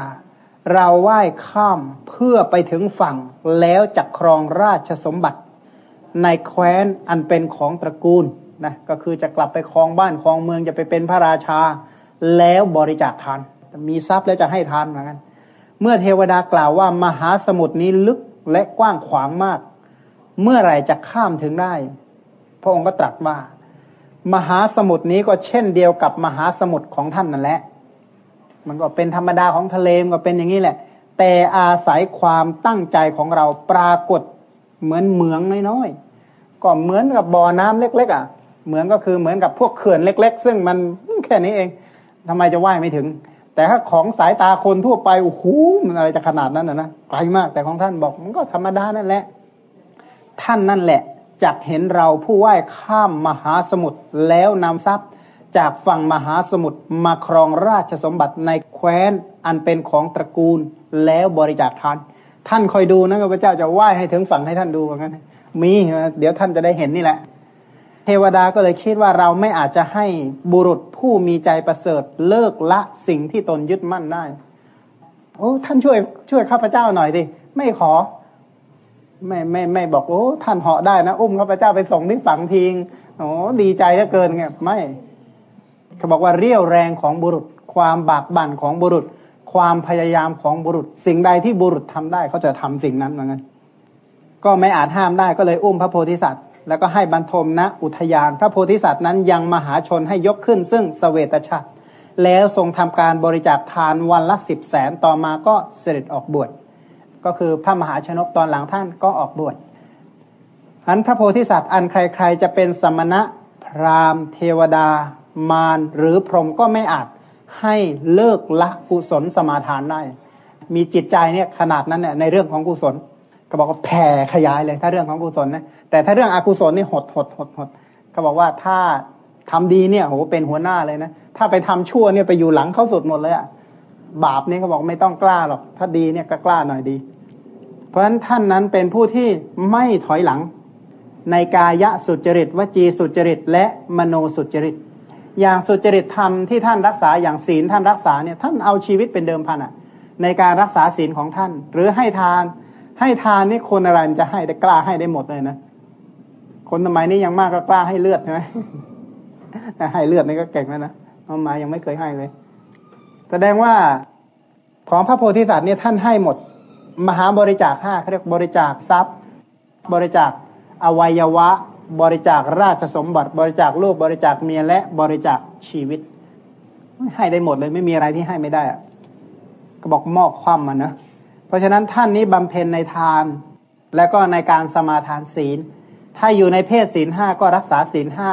[SPEAKER 1] เราไหว้ข้ามเพื่อไปถึงฝั่งแล้วจะครองราชสมบัติ ในแคว้นอันเป็นของตระกูลนะก็คือจะกลับไปครองบ้านครองเมืองจะไปเป็นพระราชา แล้วบริจาคทาน มีทรัพย์แล้วจะให้ทานเหมือนกันเมื่อเทวดากล่าวว่ามหาสมุทรนี้ลึกและกว้างขวางมาก เมื่อไหร่จะข้ามถึงได้ พระองค์ก็ตรัสว่า มหาสมุทรนี้ก็เช่นเดียวกับมหาสมุทรของท่านนั่นแหละ มันก็เป็นธรรมดาของทะเลมันก็เป็นอย่างนี้แหละ แต่อาศัยความตั้งใจของเราปรากฏเหมือนเหมืองน้อยๆก็เหมือนกับบ่อน้ำเล็ก ๆ อะ เหมือนก็คือเหมือนกับพวกเขื่อนเล็ก ๆ ซึ่งมันแค่นี้เองทำไมจะว่ายไม่ถึง แต่ถ้าของสายตาคนทั่วไปโอ้โหมันอะไรจะขนาดนั้นนะนะไกลมากแต่ของท่านบอกมันก็ธรรมดานั่นแหละ ท่านนั่นแหละจักเห็นเราผู้ว่ายข้ามมหาสมุทรแล้วนำทรัพย์ จากฝั่งมหาสมุทรมาครองราชสมบัติในแคว้นอันเป็นของตระกูลแล้วบริจาคทาน ท่านคอยดูนะพระเจ้าจะว่ายให้ถึงฝั่งให้ท่านดูเหมือนกันมีเดี๋ยวท่านจะได้เห็นนี่แหละ เทวดาก็เลยคิดว่าเราไม่อาจจะให้บุรุษผู้มีใจประเสริฐเลิกละสิ่งที่ตนยึดมั่นได้ โอ้ท่านช่วย ช่วยข้าพเจ้าหน่อยดิไม่ขอ ไม่ไม่ไม่บอกโอ้ท่านเหาะได้นะอุ้มข้าพเจ้าไปส่งที่ฝังทิงโอ้ดีใจเหลือเกินไงไม่ เขาบอกว่าเรี่ยวแรงของบุรุษ ความบากบั่นของบุรุษ ความพยายามของบุรุษ สิ่งใดที่บุรุษทำได้เขาจะทำสิ่งนั้นเหมือนกันก็ไม่อาจห้ามได้ก็เลยอุ้มพระโพธิสัตว์ แล้วก็ให้บรรทมณอุทยาน พระโพธิสัตว์นั้นยังมหาชนให้ยกขึ้น ซึ่งสเวตฉัตรแล้วทรงทำการบริจาคทานวันละสิบแสนต่อมาก็เสด็จออกบวชก็คือพระมหาชนกตอนหลังท่านก็ออกบวชอันพระโพธิสัตว์อันใครๆจะเป็นสมณะพราหมณ์เทวดา มารหรือพรหมก็ไม่อาจให้เลิกละกุศลสมาทานได้ มีจิตใจเนี่ยขนาดนั้นเนี่ยในเรื่องของกุศล ก็บอกว่าแผ่ขยายเลยถ้าเรื่องของกุศลนะแต่ถ้าเรื่องอกุศลนี่หดหดหดหดก็บอกว่าถ้าทำดีเนี่ยโหเป็นหัวหน้าเลยนะถ้าไปทำชั่วเนี่ยไปอยู่หลังเข้าสุดหมดเลยอะบาปนี่เขาบอกไม่ต้องกล้าหรอก ถ้าดีเนี่ยก็กล้าหน่อยดี เพราะฉะนั้นท่านนั้นเป็นผู้ที่ไม่ถอยหลัง ในกายะสุจริตวจีสุจริต และมโนสุจริต อย่างสุจริตธรรมที่ท่านรักษาอย่างศีลท่านรักษาเนี่ยท่านเอาชีวิตเป็นเดิมพันอะในการรักษาศีลของท่าน หรือให้ทาน ให้ทานนี่คนอะไรมันจะให้ได้กล้าให้ได้หมดเลยนะคนสมัยนี้ยังมากก็กล้าให้เลือดใช่ไหมให้เลือดนี่ก็เก่งแล้วนะเอามายังไม่เคยให้เลย แสดงว่าของพระโพธิสัตว์เนี่ยท่านให้หมด มหาบริจาคห้าเขาเรียกบริจาคทรัพย์ บริจาคอวัยวะ บริจาคราชสมบัติ บริจาคลูกบริจาคเมียและบริจาคชีวิต ให้ได้หมดเลยไม่มีอะไรที่ให้ไม่ได้อะก็บอกมอบความมันนะเพราะฉะนั้นท่านนี้บำเพ็ญในทาน และก็ในการสมาทานศีล ถ้าอยู่ในเพศศีลห้าก็รักษาศีลห้า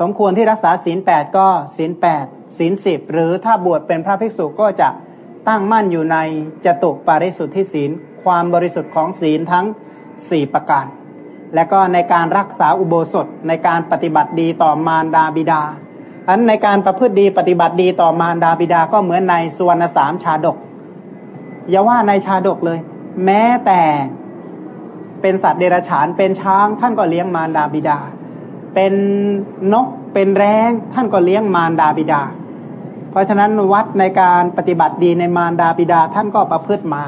[SPEAKER 1] สมควรที่รักษาศีลแปดก็ศีลแปดศีลสิบหรือถ้าบวชเป็นพระภิกษุก็จะตั้งมั่นอยู่ในจตุปาริสุทธิศีล ความบริสุทธิ์ของศีลทั้งสี่ประการ และก็ในการรักษาอุโบสถในการปฏิบัติดีต่อมารดาบิดาอันในการประพฤติดีปฏิบัติดีต่อมารดาบิดาก็เหมือนในสวนสามชาดก อย่าว่าในชาดกเลย แม้แต่เป็นสัตว์เดรัจฉานเป็นช้างท่านก็เลี้ยงมารดาบิดา เป็นนกเป็นแร้งท่านก็เลี้ยงมารดาบิดา เพราะฉะนั้นวัดในการปฏิบัติดีในมารดาบิดาท่านก็ประพฤติมา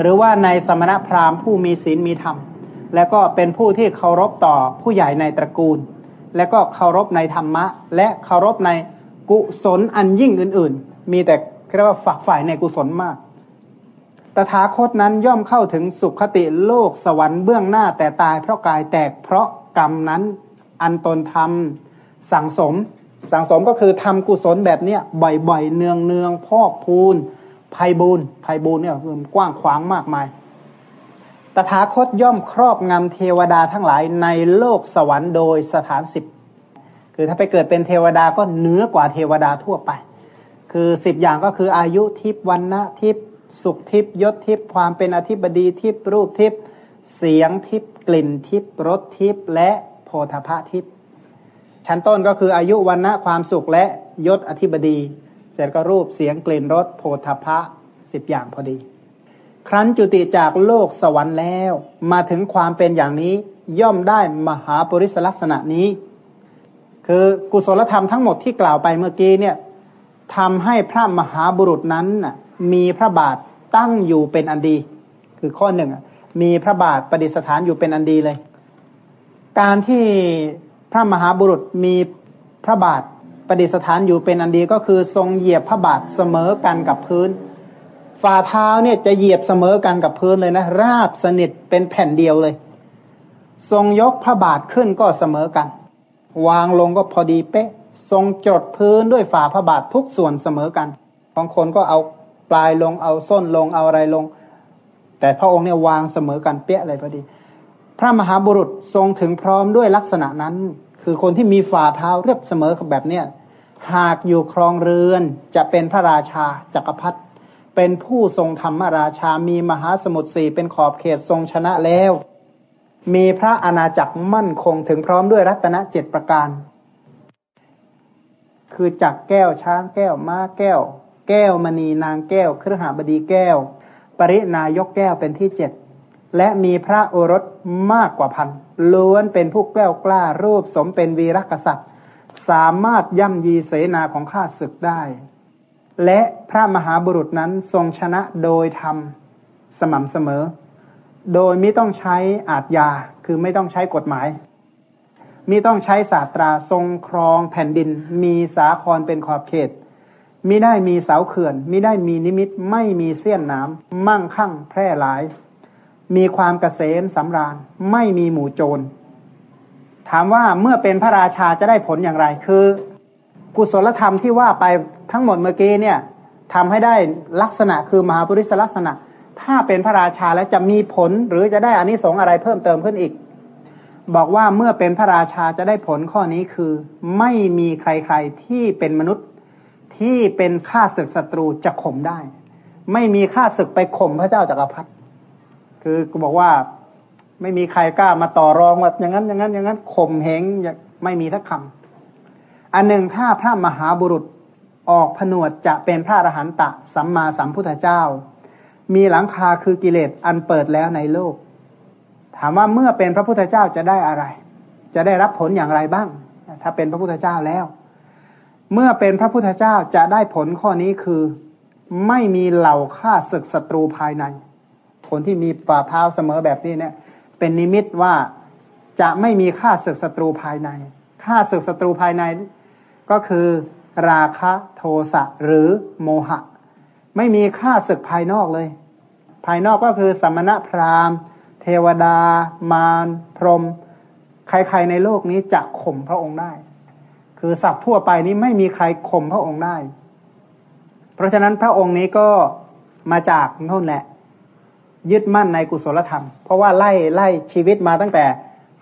[SPEAKER 1] หรือว่าในสมณพราหมณ์ผู้มีศีลมีธรรม และก็เป็นผู้ที่เคารพต่อผู้ใหญ่ในตระกูล และก็เคารพในธรรมะ และเคารพในกุศลอันยิ่งอื่น ๆ มีแต่เรียกว่าฝักฝ่ายในกุศลมาก ตถาคตนั้นย่อมเข้าถึงสุขติโลกสวรรค์เบื้องหน้าแต่ตายเพราะกายแตกเพราะกรรมนั้นอันตนทำสั่งสม สั่งสมก็คือทำกุศลแบบเนี้ยบ่อยๆ เนืองเนืองพอกพูนภัยบูนภัยบูนเนี่ยคือกว้างขวางมากมาย ตถาคตย่อมครอบงำเทวดาทั้งหลายในโลกสวรรค์โดยสถานสิบคือถ้าไปเกิดเป็นเทวดาก็เหนือกว่าเทวดาทั่วไป คือสิบอย่างก็คืออายุทิพวันนะทิพสุขทิพยศทิพความเป็นอธิบดีทิพรูปทิพเสียงทิพกลิ่นทิพรสทิพและโพธพะทิพชั้นต้นก็คืออายุวันนะความสุขและยศอธิบดี เสร็จก็รูปเสียงกลิ่นรสโพธพะสิบอย่างพอดี ครั้นจุติจากโลกสวรรค์แล้ว มาถึงความเป็นอย่างนี้ย่อมได้มหาปริศลักษณะนี้ คือกุศลธรรมทั้งหมดที่กล่าวไปเมื่อกี้เนี่ยทำให้พระมหาบุรุษนั้นมีพระบาทตั้งอยู่เป็นอันดี คือข้อหนึ่งมีพระบาทประดิษฐานอยู่เป็นอันดีเลย การที่พระมหาบุรุษมีพระบาทประดิษฐานอยู่เป็นอันดีก็คือทรงเหยียบพระบาทเสมอกันกับพื้น ฝ่าเท้าเนี่ยจะเหยียบเสมอกันกับพื้นเลยนะ ราบสนิทเป็นแผ่นเดียวเลย ทรงยกพระบาทขึ้นก็เสมอกัน วางลงก็พอดีเป๊ะ ทรงจดพื้นด้วยฝ่าพระบาททุกส่วนเสมอกันบางคนก็เอาปลายลงเอาส้นลงเอาอะไรลง แต่พระองค์เนี่ยวางเสมอกันเป๊ะเลยพอดี พระมหาบุรุษทรงถึงพร้อมด้วยลักษณะนั้น คือคนที่มีฝ่าเท้าเรียบเสมอแบบเนี้ยหากอยู่ครองเรือนจะเป็นพระราชาจักรพรรดิ เป็นผู้ทรงธรรมราชา มีมหาสมุทรสี่เป็นขอบเขตทรงชนะแล้ว มีพระอาณาจักรมั่นคงถึงพร้อมด้วยรัตนเจ็ดประการ คือจักแก้วช้างแก้วม้าแก้ว แก้วมณีนางแก้วเครือหาบดีแก้ว ปรินายกแก้วเป็นที่เจ็ดและมีพระโอรสมากกว่าพันล้วนเป็นผู้แก้วกล้ารูปสมเป็นวีรกษัตริย์ สามารถย่ำยีเสนาของข้าศึกได้ และพระมหาบุรุษนั้นทรงชนะโดยธรรมสม่ำเสมอ โดยไม่ต้องใช้อาทยาคือไม่ต้องใช้กฎหมายมิต้องใช้ศาสตราทรงครองแผ่นดิน มีสาครเป็นขอบเขตมิได้มีเสาเขื่อนมิได้มีนิมิตไม่มีเสี้ยนน้ำมั่งคั่งแพร่หลาย มีความเกษมสำราญ ไม่มีหมู่โจร ถามว่าเมื่อเป็นพระราชาจะได้ผลอย่างไร คือ กุศลธรรมที่ว่าไป ทั้งหมดเมื่อกี้เนี่ยทำให้ได้ลักษณะคือมหาปริศลักษณะ ถ้าเป็นพระราชาแล้วจะมีผลหรือจะได้อานิสงส์อะไรเพิ่มเติมขึ้นอีก บอกว่าเมื่อเป็นพระราชาจะได้ผลข้อนี้คือ ไม่มีใครๆที่เป็นมนุษย์ที่เป็นข้าศึกศัตรูจะข่มได้ ไม่มีข้าศึกไปข่มพระเจ้าจากักรพรรดิคือก็บอกว่าไม่มีใครกล้ามาต่อรองว่าอย่างนั้นอย่างนั้นอย่างนั้นข่มเหงไม่มีทักคำอันหนึ่งถ้าพระมหาบุรุษ ออกผนวดจะเป็นพระอรหันตะสัมมาสัมพุทธเจ้า มีหลังคาคือกิเลสอันเปิดแล้วในโลก ถามว่าเมื่อเป็นพระพุทธเจ้าจะได้อะไร จะได้รับผลอย่างไรบ้าง ถ้าเป็นพระพุทธเจ้าแล้ว เมื่อเป็นพระพุทธเจ้าจะได้ผลข้อนี้คือไม่มีเหล่าฆ่าศึกศัตรูภายใน ผลที่มีฝ่าเท้าเสมอแบบนี้เนี่ย เป็นนิมิตว่าจะไม่มีฆ่าศึกศัตรูภายในฆ่าศึกศัตรูภายในก็คือ ราคะโทสะหรือโมหะ ไม่มีฆ่าศึกภายนอกเลย ภายนอกก็คือสมณะพราหมณ์ เทวดา มารพรหมใครๆในโลกนี้จะข่มพระองค์ได้ คือสัตว์ทั่วไปนี้ไม่มีใครข่มพระองค์ได้ เพราะฉะนั้นพระองค์นี้ก็มาจากนู่นแหละ ยึดมั่นในกุศลธรรม เพราะว่าไล่ไล่ชีวิตมาตั้งแต่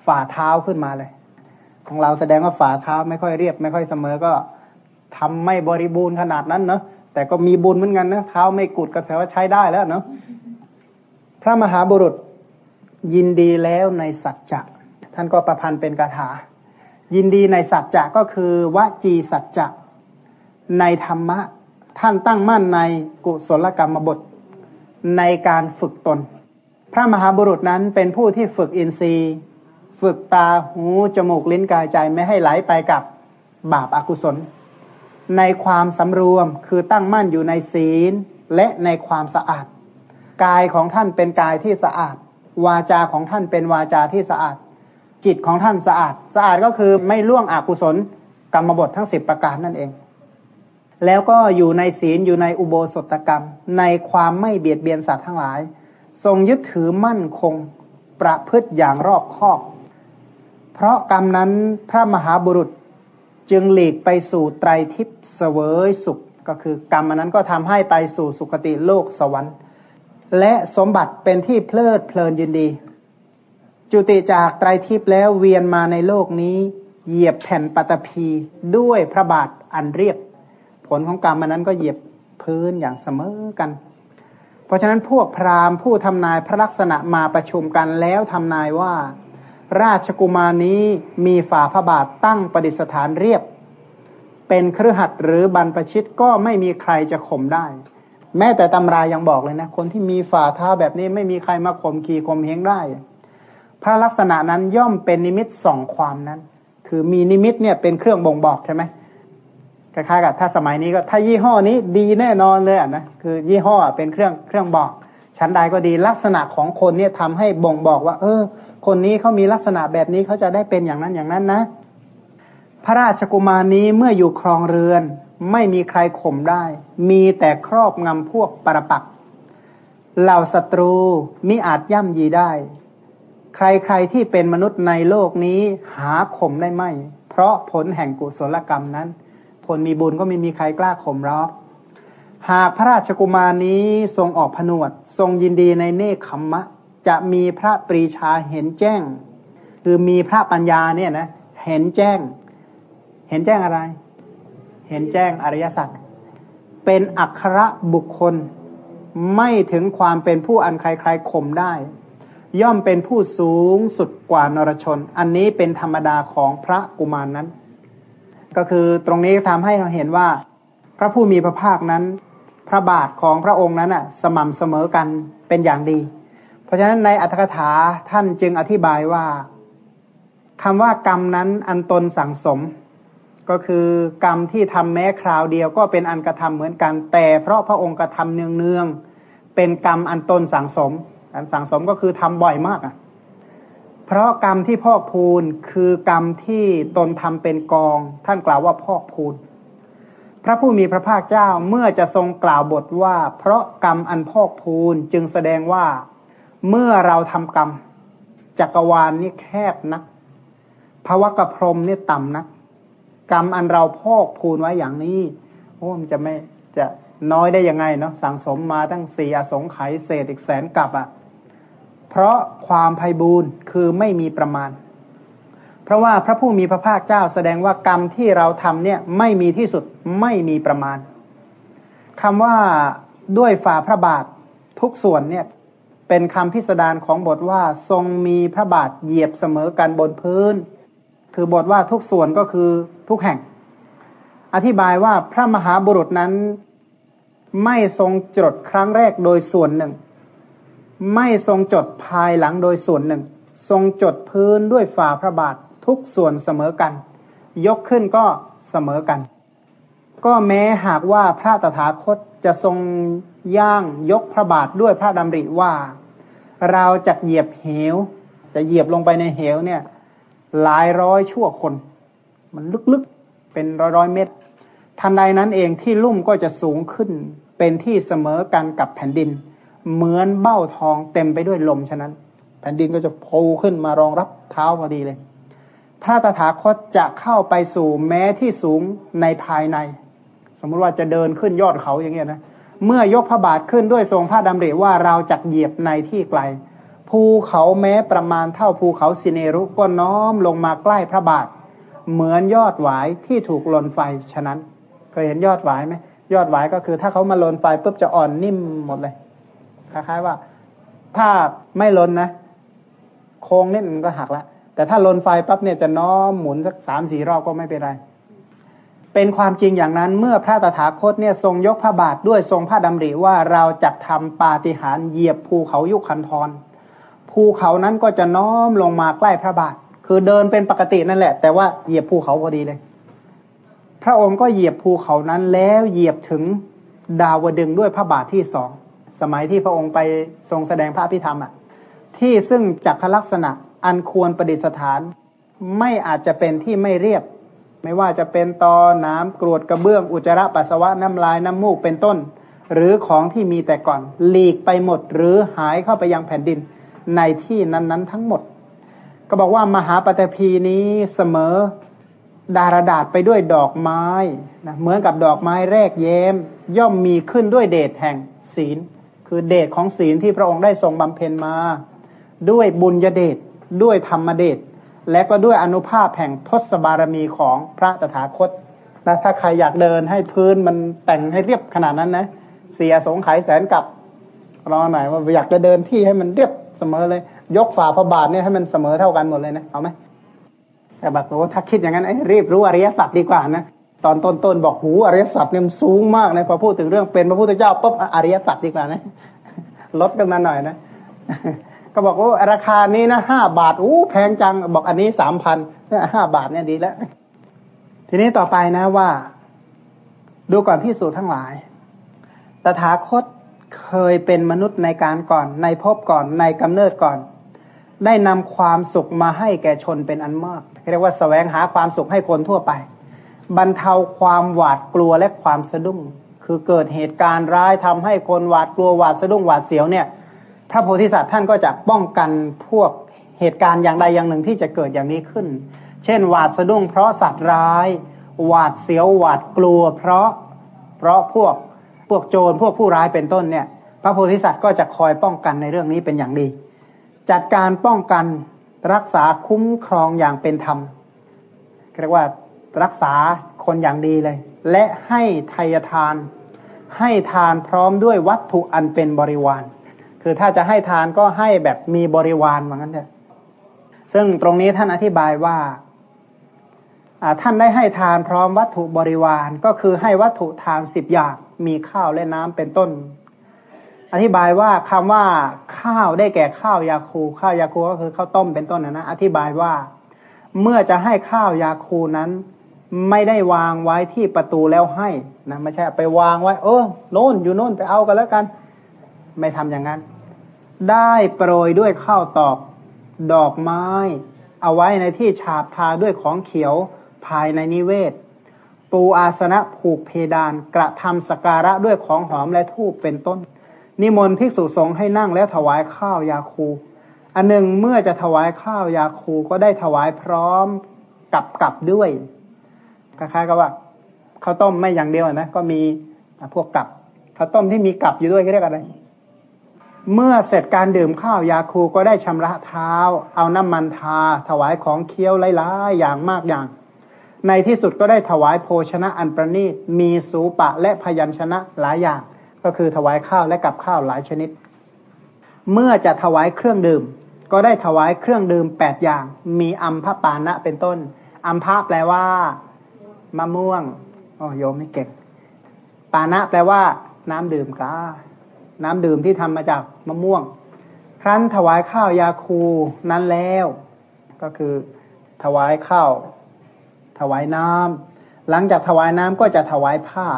[SPEAKER 1] ฝ่าเท้าขึ้นมาเลย ของเราแสดงว่าฝ่าเท้าไม่ค่อยเรียบ ไม่ค่อยเสมอก็ ทำไม่บริบูรณ์ขนาดนั้นเนาะแต่ก็มีบุญเหมือนกันนะเท้าไม่กุดก็แปลว่าใช้ได้แล้วเนาะพระมหาบุรุษยินดีแล้วในสัจจะท่านก็ประพันธ์เป็นคาถา ยินดีในสัจจะก็คือวจีสัจจะในธรรมะ ท่านตั้งมั่นในกุศลกรรมบทในการฝึกตน พระมหาบุรุษนั้นเป็นผู้ที่ฝึกอินทรีย์ ฝึกตาหูจมูกลิ้นกายใจไม่ให้ไหลไปกับบาปอากุศล ในความสำรวมคือตั้งมั่นอยู่ในศีลและในความสะอาด กายของท่านเป็นกายที่สะอาด วาจาของท่านเป็นวาจาที่สะอาด จิตของท่านสะอาด สะอาดก็คือไม่ล่วงอกุศลกรรมบททั้งสิบประการนั่นเอง แล้วก็อยู่ในศีลอยู่ในอุโบสถกรรม ในความไม่เบียดเบียนสัตว์ทั้งหลาย ทรงยึดถือมั่นคงประพฤติอย่างรอบคอบ เพราะกรรมนั้นพระมหาบุรุษ จึงหลีกไปสู่ไตรทิพย์เสวยสุขก็คือกรรมนั้นก็ทำให้ไปสู่สุคติโลกสวรรค์ และสมบัติเป็นที่เพลิดเพลินยินดี จุติจากไตรทิพย์แล้วเวียนมาในโลกนี้ เหยียบแผ่นปตพีด้วยพระบาทอันเรียบ ผลของกรรมมันนั้นก็เหยียบพื้นอย่างเสมอกัน เพราะฉะนั้นพวกพราหมณ์ผู้ทำนายพระลักษณะมาประชุมกันแล้วทำนายว่า ราชกุมารนี้มีฝ่าพระบาทตั้งประดิษฐานเรียบ เป็นเครือขัดหรือบรรพชิตก็ไม่มีใครจะข่มได้ แม้แต่ตำรายังบอกเลยนะ คนที่มีฝ่าเท้าแบบนี้ไม่มีใครมาข่มขีข่มเหงได้ พระลักษณะนั้นย่อมเป็นนิมิตสองความนั้น คือมีนิมิตเนี่ยเป็นเครื่องบ่งบอกใช่ไหมคล้ายๆกับถ้าสมัยนี้ก็ถ้ายี่ห้อนี้ดีแน่นอนเลยนะคือยี่ห้อเป็นเครื่องเครื่องบอกชั้นใดก็ดีลักษณะของคนเนี่ยทำให้บ่งบอกว่า เออ คนนี้เขามีลักษณะแบบนี้เขาจะได้เป็นอย่างนั้นอย่างนั้นนะ พระราชกุมารนี้เมื่ออยู่ครองเรือน ไม่มีใครข่มได้ มีแต่ครอบงำพวกปรปักเหล่าศัตรูมิอาจย่ำยีได้ ใครๆที่เป็นมนุษย์ในโลกนี้หาข่มได้ไหมเพราะผลแห่งกุศลกรรมนั้นคนมีบุญก็ไม่มีใครกล้าข่มรองหากพระราชกุมารนี้ทรงออกผนวด ทรงยินดีในเนคขมมะ จะมีพระปรีชาเห็นแจ้ง คือมีพระปัญญาเนี่ยนะเห็นแจ้ง เห็นแจ้งอะไร เห็นแจ้งอริยสัจเป็นอัครบุคคล ไม่ถึงความเป็นผู้อันใครๆข่มได้ ย่อมเป็นผู้สูงสุดกว่านรชน อันนี้เป็นธรรมดาของพระกุมารนนั้น ก็คือตรงนี้ทำให้เราเห็นว่า พระผู้มีพระภาคนั้น พระบาทของพระองค์นั้นอะ สม่ำเสมอกันเป็นอย่างดี ราะฉะนั้นในอัตถกถาท่านจึงอธิบายว่าคำว่ากรรมนั้นอันตนสั่งสม ก็คือกรรมที่ทำแม้คราวเดียวก็เป็นอันกระทำเหมือนกัน แต่เพราะพระองค์กระทำเนืองๆเป็นกรรมอันตนสั่งสม อันสั่งสมก็คือทำบ่อยมากอะ เพราะกรรมที่พอกพูนคือกรรมที่ตนทำเป็นกอง ท่านกล่าวว่าพอกพูนพระผู้มีพระภาคเจ้าเมื่อจะทรงกล่าวบทว่า เพราะกรรมอันพอกพูนจึงแสดงว่า เมื่อเราทำกรรม จักรวาลนนี่แคบนักภาวะกระพรมนี่ต่ำนัก กรรมอันเราพอกพูนไว้อย่างนี้โอ้มันจะไม่จะน้อยได้ยังไงเนาะสั่งสมมาตั้งสี่อสงไขยเศษอีกแสนกับอะ่ะ เพราะความไพ่บูรณ์คือไม่มีประมาณ เพราะว่าพระผู้มีพระภาคเจ้าแสดงว่ากรรมที่เราทำเนี่ย ไม่มีที่สุดไม่มีประมาณคำว่าด้วยฝ่าพระบาททุกส่วนเนี่ย เป็นคำพิสดารของบทว่าทรงมีพระบาทเหยียบเสมอกันบนพื้น คือบทว่าทุกส่วนก็คือทุกแห่ง อธิบายว่าพระมหาบุรุษนั้น ไม่ทรงจดครั้งแรกโดยส่วนหนึ่ง ไม่ทรงจดภายหลังโดยส่วนหนึ่ง ทรงจดพื้นด้วยฝ่าพระบาททุกส่วนเสมอกัน ยกขึ้นก็เสมอกัน ก็แม้หากว่าพระตถาคตจะทรงย่างยกพระบาทด้วยพระดำริว่า เราจะเหยียบเหว จะเหยียบลงไปในเหวเนี่ย หลายร้อยชั่วคน มันลึกๆ เป็นร้อยร้อยเมตร ทันใดนั้นเองที่ลุ่มก็จะสูงขึ้น เป็นที่เสมอกันกับแผ่นดิน เหมือนเบ้าทองเต็มไปด้วยลมฉะนั้น แผ่นดินก็จะโผล่ขึ้นมารองรับเท้าพอดีเลย พระตถาคตจะเข้าไปสู่แม้ที่สูงในภายใน สมมุติว่าจะเดินขึ้นยอดเขาอย่างเงี้ยนะ เมื่อยกพระบาทขึ้นด้วยทรงพระดำริว่าเราจะเหยียบในที่ไกล ภูเขาแม้ประมาณเท่าภูเขาสิเนรุก็น้อมลงมาใกล้พระบาท เหมือนยอดหวายที่ถูกลนไฟฉะนั้น เคยเห็นยอดหวายไหมยอดหวายก็คือ ถ้าเขามาลนไฟปุ๊บจะอ่อนนิ่มหมดเลยคล้ายๆว่า ถ้าไม่ลนนะ โค้งนิดมันก็หักละแต่ถ้าลนไฟปั๊บเนี่ยจะน้อมหมุนสักสามสี่รอบก็ไม่เป็นไร เป็นความจริงอย่างนั้นเมื่อพระตถาคตเนี่ยทรงยกพระบาทด้วยทรงพระดำริว่าเราจะทำปาฏิหาริย์เหยียบภูเขายุคันธรภูเขานั้นก็จะน้อมลงมาใกล้พระบาท คือเดินเป็นปกตินั่นแหละ แต่ว่าเหยียบภูเขาพอดีเลย พระองค์ก็เหยียบภูเขานั้นแล้วเหยียบถึงดาวดึงด้วยพระบาทที่สองสมัยที่พระองค์ไปทรงแสดงพระพิธรรมอะที่ซึ่งจักรลักษณะอันควรประดิษฐาน ไม่อาจจะเป็นที่ไม่เรียบ ไม่ว่าจะเป็นตอน้ำกรวดกระเบื้องอุจจาระปัสสาวะน้ำลายน้ำมูกเป็นต้น หรือของที่มีแต่ก่อนหลีกไปหมด หรือหายเข้าไปยังแผ่นดินในที่นั้น ๆ ทั้งหมด ก็บอกว่ามหาปฐพีนี้เสมอดารดาษไปด้วยดอกไม้นะเหมือนกับดอกไม้แรกเย้ม ย่อมมีขึ้นด้วยเดชแห่งศีล คือเดชของศีลที่พระองค์ได้ทรงบำเพ็ญมา ด้วยบุญญเดชด้วยธรรมเดช และก็ด้วยอนุภาพแห่งทศบารมีของพระตถาคตนะถ้าใครอยากเดินให้พื้นมันแต่งให้เรียบขนาดนั้นนะเสียสงไขแสนกับรอหน่อยว่าอยากจะเดินที่ให้มันเรียบเสมอเลย ยกฝ่าพระบาทเนี่ยให้มันเสมอเท่ากันหมดเลยนะเอาไหมแต่บอกว่าถ้าคิดอย่างนั้นไอ้รีบรู้อริยสัจดีกว่านะตอนต้นๆบอกหูอริยสัจเนี่ยสูงมากนะพอพูดถึงเรื่องเป็นพระพุทธเจ้าปุ๊บอริยสัจดีกว่านะลดกันมาหน่อยนะ ก็บอกว่าราคานี้นะห้าบาทอู้แพงจัง บอกอันนี้สามพันห้าบาทเนี่ยดีแล้ว ทีนี้ต่อไปนะว่า ดูก่อนพิสูจน์ทั้งหลาย ตถาคตเคยเป็นมนุษย์ในการก่อน ในภพก่อนในกำเนิดก่อน ได้นำความสุขมาให้แก่ชนเป็นอันมากเรียกว่าสแสวงหาความสุขให้คนทั่วไป บรรเทาความหวาดกลัวและความสะดุ้ง คือเกิดเหตุการณ์ร้ายทำให้คนหวาดกลัวหวาดสะดุ้งหวาดเสียวเนี่ย พระโพธิสัตว์ท่านก็จะป้องกันพวกเหตุการณ์อย่างใดอย่างหนึ่งที่จะเกิดอย่างนี้ขึ้น เช่น หวาดสะดุ้งเพราะสัตว์ร้าย หวาดเสียวหวาดกลัว เพราะเพราะพวกพวกโจรพวกผู้ร้ายเป็นต้นเนี่ย พระโพธิสัตว์ก็จะคอยป้องกันในเรื่องนี้เป็นอย่างดี จัดการป้องกันรักษาคุ้มครองอย่างเป็นธรรมเรียกว่ารักษาคนอย่างดีเลย และให้ทายทาน ให้ทานพร้อมด้วยวัตถุอันเป็นบริวาร คือถ้าจะให้ทานก็ให้แบบมีบริวารเหมือนกันเถอะซึ่งตรงนี้ท่านอธิบายว่าท่านได้ให้ทานพร้อมวัตถุบริวารก็คือให้วัตถุทานสิบอย่างมีข้าวและน้ำเป็นต้น อธิบายว่าคำว่าข้าวได้แก่ข้าวยาคูข้าวยาคูก็คือข้าวต้มเป็นต้นนะนะอธิบายว่าเมื่อจะให้ข้าวยาคูนั้น ไม่ได้วางไว้ที่ประตูแล้วให้นะไม่ใช่ไปวางไว้ เออโน่นอยู่โน่นไปเอากันแล้วกัน ไม่ทำอย่างนั้น ได้โปรยด้วยข้าวตอก ดอกไม้ เอาไว้ในที่ฉาบทาด้วยของเขียวภายในนิเวศ ปูอาสนะผูกเพดานกระทำสการะด้วยของหอมและทูบเป็นต้น นิมนต์ภิกษุสงฆ์ให้นั่งแล้วถวายข้าวยาคู อันหนึ่งเมื่อจะถวายข้าวยาคูก็ได้ถวายพร้อมกับกับด้วยคล้ายๆกับว่าข้าวต้มไม่อย่างเดียวนะก็มีพวกกับข้าวต้มที่มีกับอยู่ด้วยเรียกอะไร เมื่อเสร็จการดื่มข้าวยาคูก็ได้ชำระเท้า เอาน้ำมันทา ถวายของเคี้ยวหลายๆอย่างมากอย่าง ในที่สุดก็ได้ถวายโภชนะอันประณีตมีสูปะและพยัญชนะหลายอย่าง ก็คือถวายข้าวและกับข้าวหลายชนิด เมื่อจะถวายเครื่องดื่ม ก็ได้ถวายเครื่องดื่มแปดอย่าง มีอัมพปานะเป็นต้น อัมพะแปลว่ามะม่วงโอ้โยมนี่เก่งปานะแปลว่า น้ำดื่มกา น้ำดื่มที่ทำมาจากมะม่วง ครั้นถวายข้าวยาคูนั้นแล้ว ก็คือถวายข้าวถวายน้ำหลังจากถวายน้ำก็จะถวายผ้า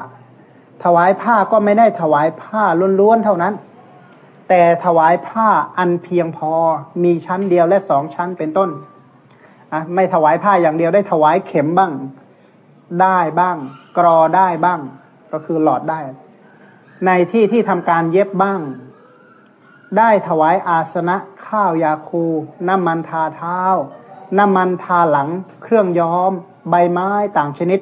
[SPEAKER 1] ถวายผ้าก็ไม่ได้ถวายผ้าล้วนๆเท่านั้น แต่ถวายผ้าอันเพียงพอมีชั้นเดียวและสองชั้นเป็นต้นอะไม่ถวายผ้าอย่างเดียวได้ถวายเข็มบ้าง ได้บ้าง กรอได้บ้าง ก็คือหลอดได้ ในที่ที่ทำการเย็บบ้าง ได้ถวายอาสนะข้าวยาคู น้ำมันทาเท้า น้ำมันทาหลัง เครื่องย้อม ใบไม้ต่างชนิด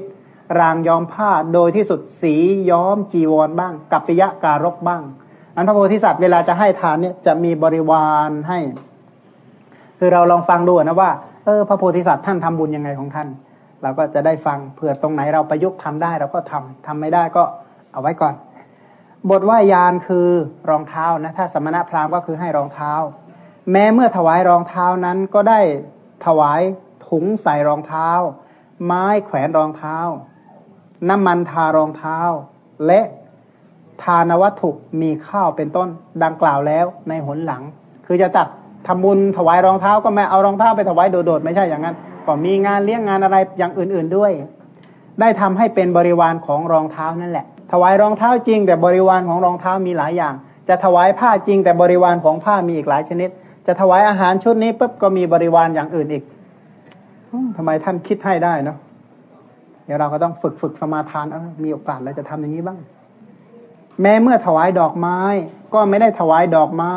[SPEAKER 1] รางย้อมผ้าโดยที่สุดสีย้อมจีวรบ้าง กัปปิยะการกบ้าง อันพระโพธิสัตว์เวลาจะให้ทานเนี่ยจะมีบริวารให้ คือเราลองฟังดูนะว่าเออพระโพธิสัตว์ท่านทำบุญยังไงของท่าน เราก็จะได้ฟังเผื่อตรงไหนเราประยุกต์ทำได้เราก็ทำทำไม่ได้ก็เอาไว้ก่อน บทว่ายานคือรองเท้านะ ถ้าสมณะพราหมณ์ก็คือให้รองเท้า แม้เมื่อถวายรองเท้านั้นก็ได้ถวายถุงใส่รองเท้า ไม้แขวนรองเท้า น้ำมันทารองเท้า และทานวัตถุมีข้าวเป็นต้นดังกล่าวแล้วในหนหลัง คือจะตัดทำบุญถวายรองเท้าก็ไม่เอารองเท้าไปถวายโดดๆไม่ใช่อย่างนั้นก็มีงานเลี้ยงงานอะไรอย่างอื่นๆด้วย ได้ทำให้เป็นบริวารของรองเท้านั่นแหละ ถวายรองเท้าจริง แต่บริวารของรองเท้ามีหลายอย่าง จะถวายผ้าจริง แต่บริวารของผ้ามีอีกหลายชนิด จะถวายอาหารชุดนี้ปุ๊บก็มีบริวารอย่างอื่นอีกทำไมท่านคิดให้ได้เนาะเดี๋ยวเราก็ต้องฝึกฝึกสมาทานเออมีโอกาสเราจะทำอย่างนี้บ้าง แม้เมื่อถวายดอกไม้ ก็ไม่ได้ถวายดอกไม้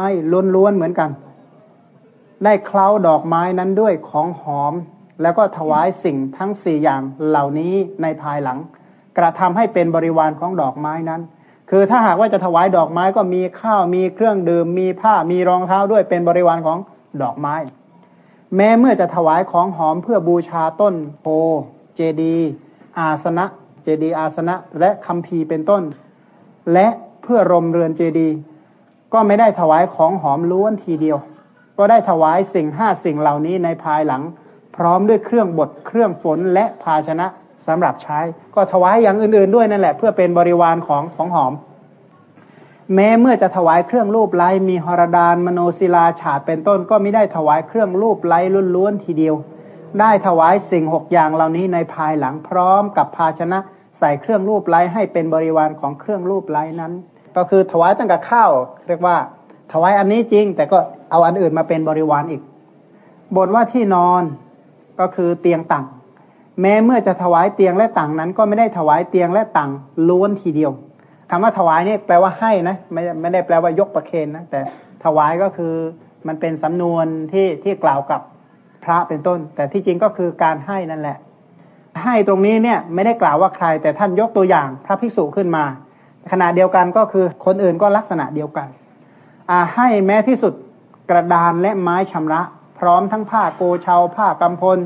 [SPEAKER 1] ล้วนๆเหมือนกัน ได้เคล้าดอกไม้นั้นด้วยของหอม แล้วก็ถวายสิ่งทั้งสี่อย่างเหล่านี้ในภายหลัง กระทำให้เป็นบริวารของดอกไม้นั้น คือถ้าหากว่าจะถวายดอกไม้ก็มีข้าวมีเครื่องดื่ม มีผ้ามีรองเท้าด้วยเป็นบริวารของดอกไม้ แม้เมื่อจะถวายของหอมเพื่อบูชาต้นโพเจดีอาสนะ เจดีอาสนะ และคัมภีร์เป็นต้น และเพื่อรมเรือนเจดี ก็ไม่ได้ถวายของหอมล้วนทีเดียว ก็ได้ถวายสิ่งห้าสิ่งเหล่านี้ในภายหลัง พร้อมด้วยเครื่องบดเครื่องฝนและภาชนะ สำหรับใช้ ก็ถวายอย่างอื่นๆด้วยนั่นแหละ เพื่อเป็นบริวารของของหอม แม้เมื่อจะถวายเครื่องรูปไล้มีหรดานมโนศิลาฉาดเป็นต้น ก็ไม่ได้ถวายเครื่องรูปไล้ล้วนๆทีเดียว ได้ถวายสิ่งหกอย่างเหล่านี้ในภายหลังพร้อมกับภาชนะใส่เครื่องรูปไล้ให้เป็นบริวารของเครื่องรูปไล้นั้น ก็คือถวายตั้งแต่ข้าวเรียกว่าถวายอันนี้จริง แต่ก็เอาอันอื่นมาเป็นบริวารอีกบทว่าที่นอนก็คือเตียงต่าง แม้เมื่อจะถวายเตียงและต่างนั้น ก็ไม่ได้ถวายเตียงและต่างล้วนทีเดียวคำว่าถวายนี่แปลว่าให้นะไม่ไม่ได้แปลว่ายกประเคนนะแต่ถวายก็คือมันเป็นสำนวนที่ที่กล่าวกับพระเป็นต้น แต่ที่จริงก็คือการให้นั่นแหละ ให้ตรงนี้เนี่ยไม่ได้กล่าวว่าใคร แต่ท่านยกตัวอย่างพระภิกษุขึ้นมา ขณะเดียวกันก็คือคนอื่นก็ลักษณะเดียวกันอ่าให้แม้ที่สุดกระดานและไม้ชำระ พร้อมทั้งผ้าโกเชาผ้ากำพล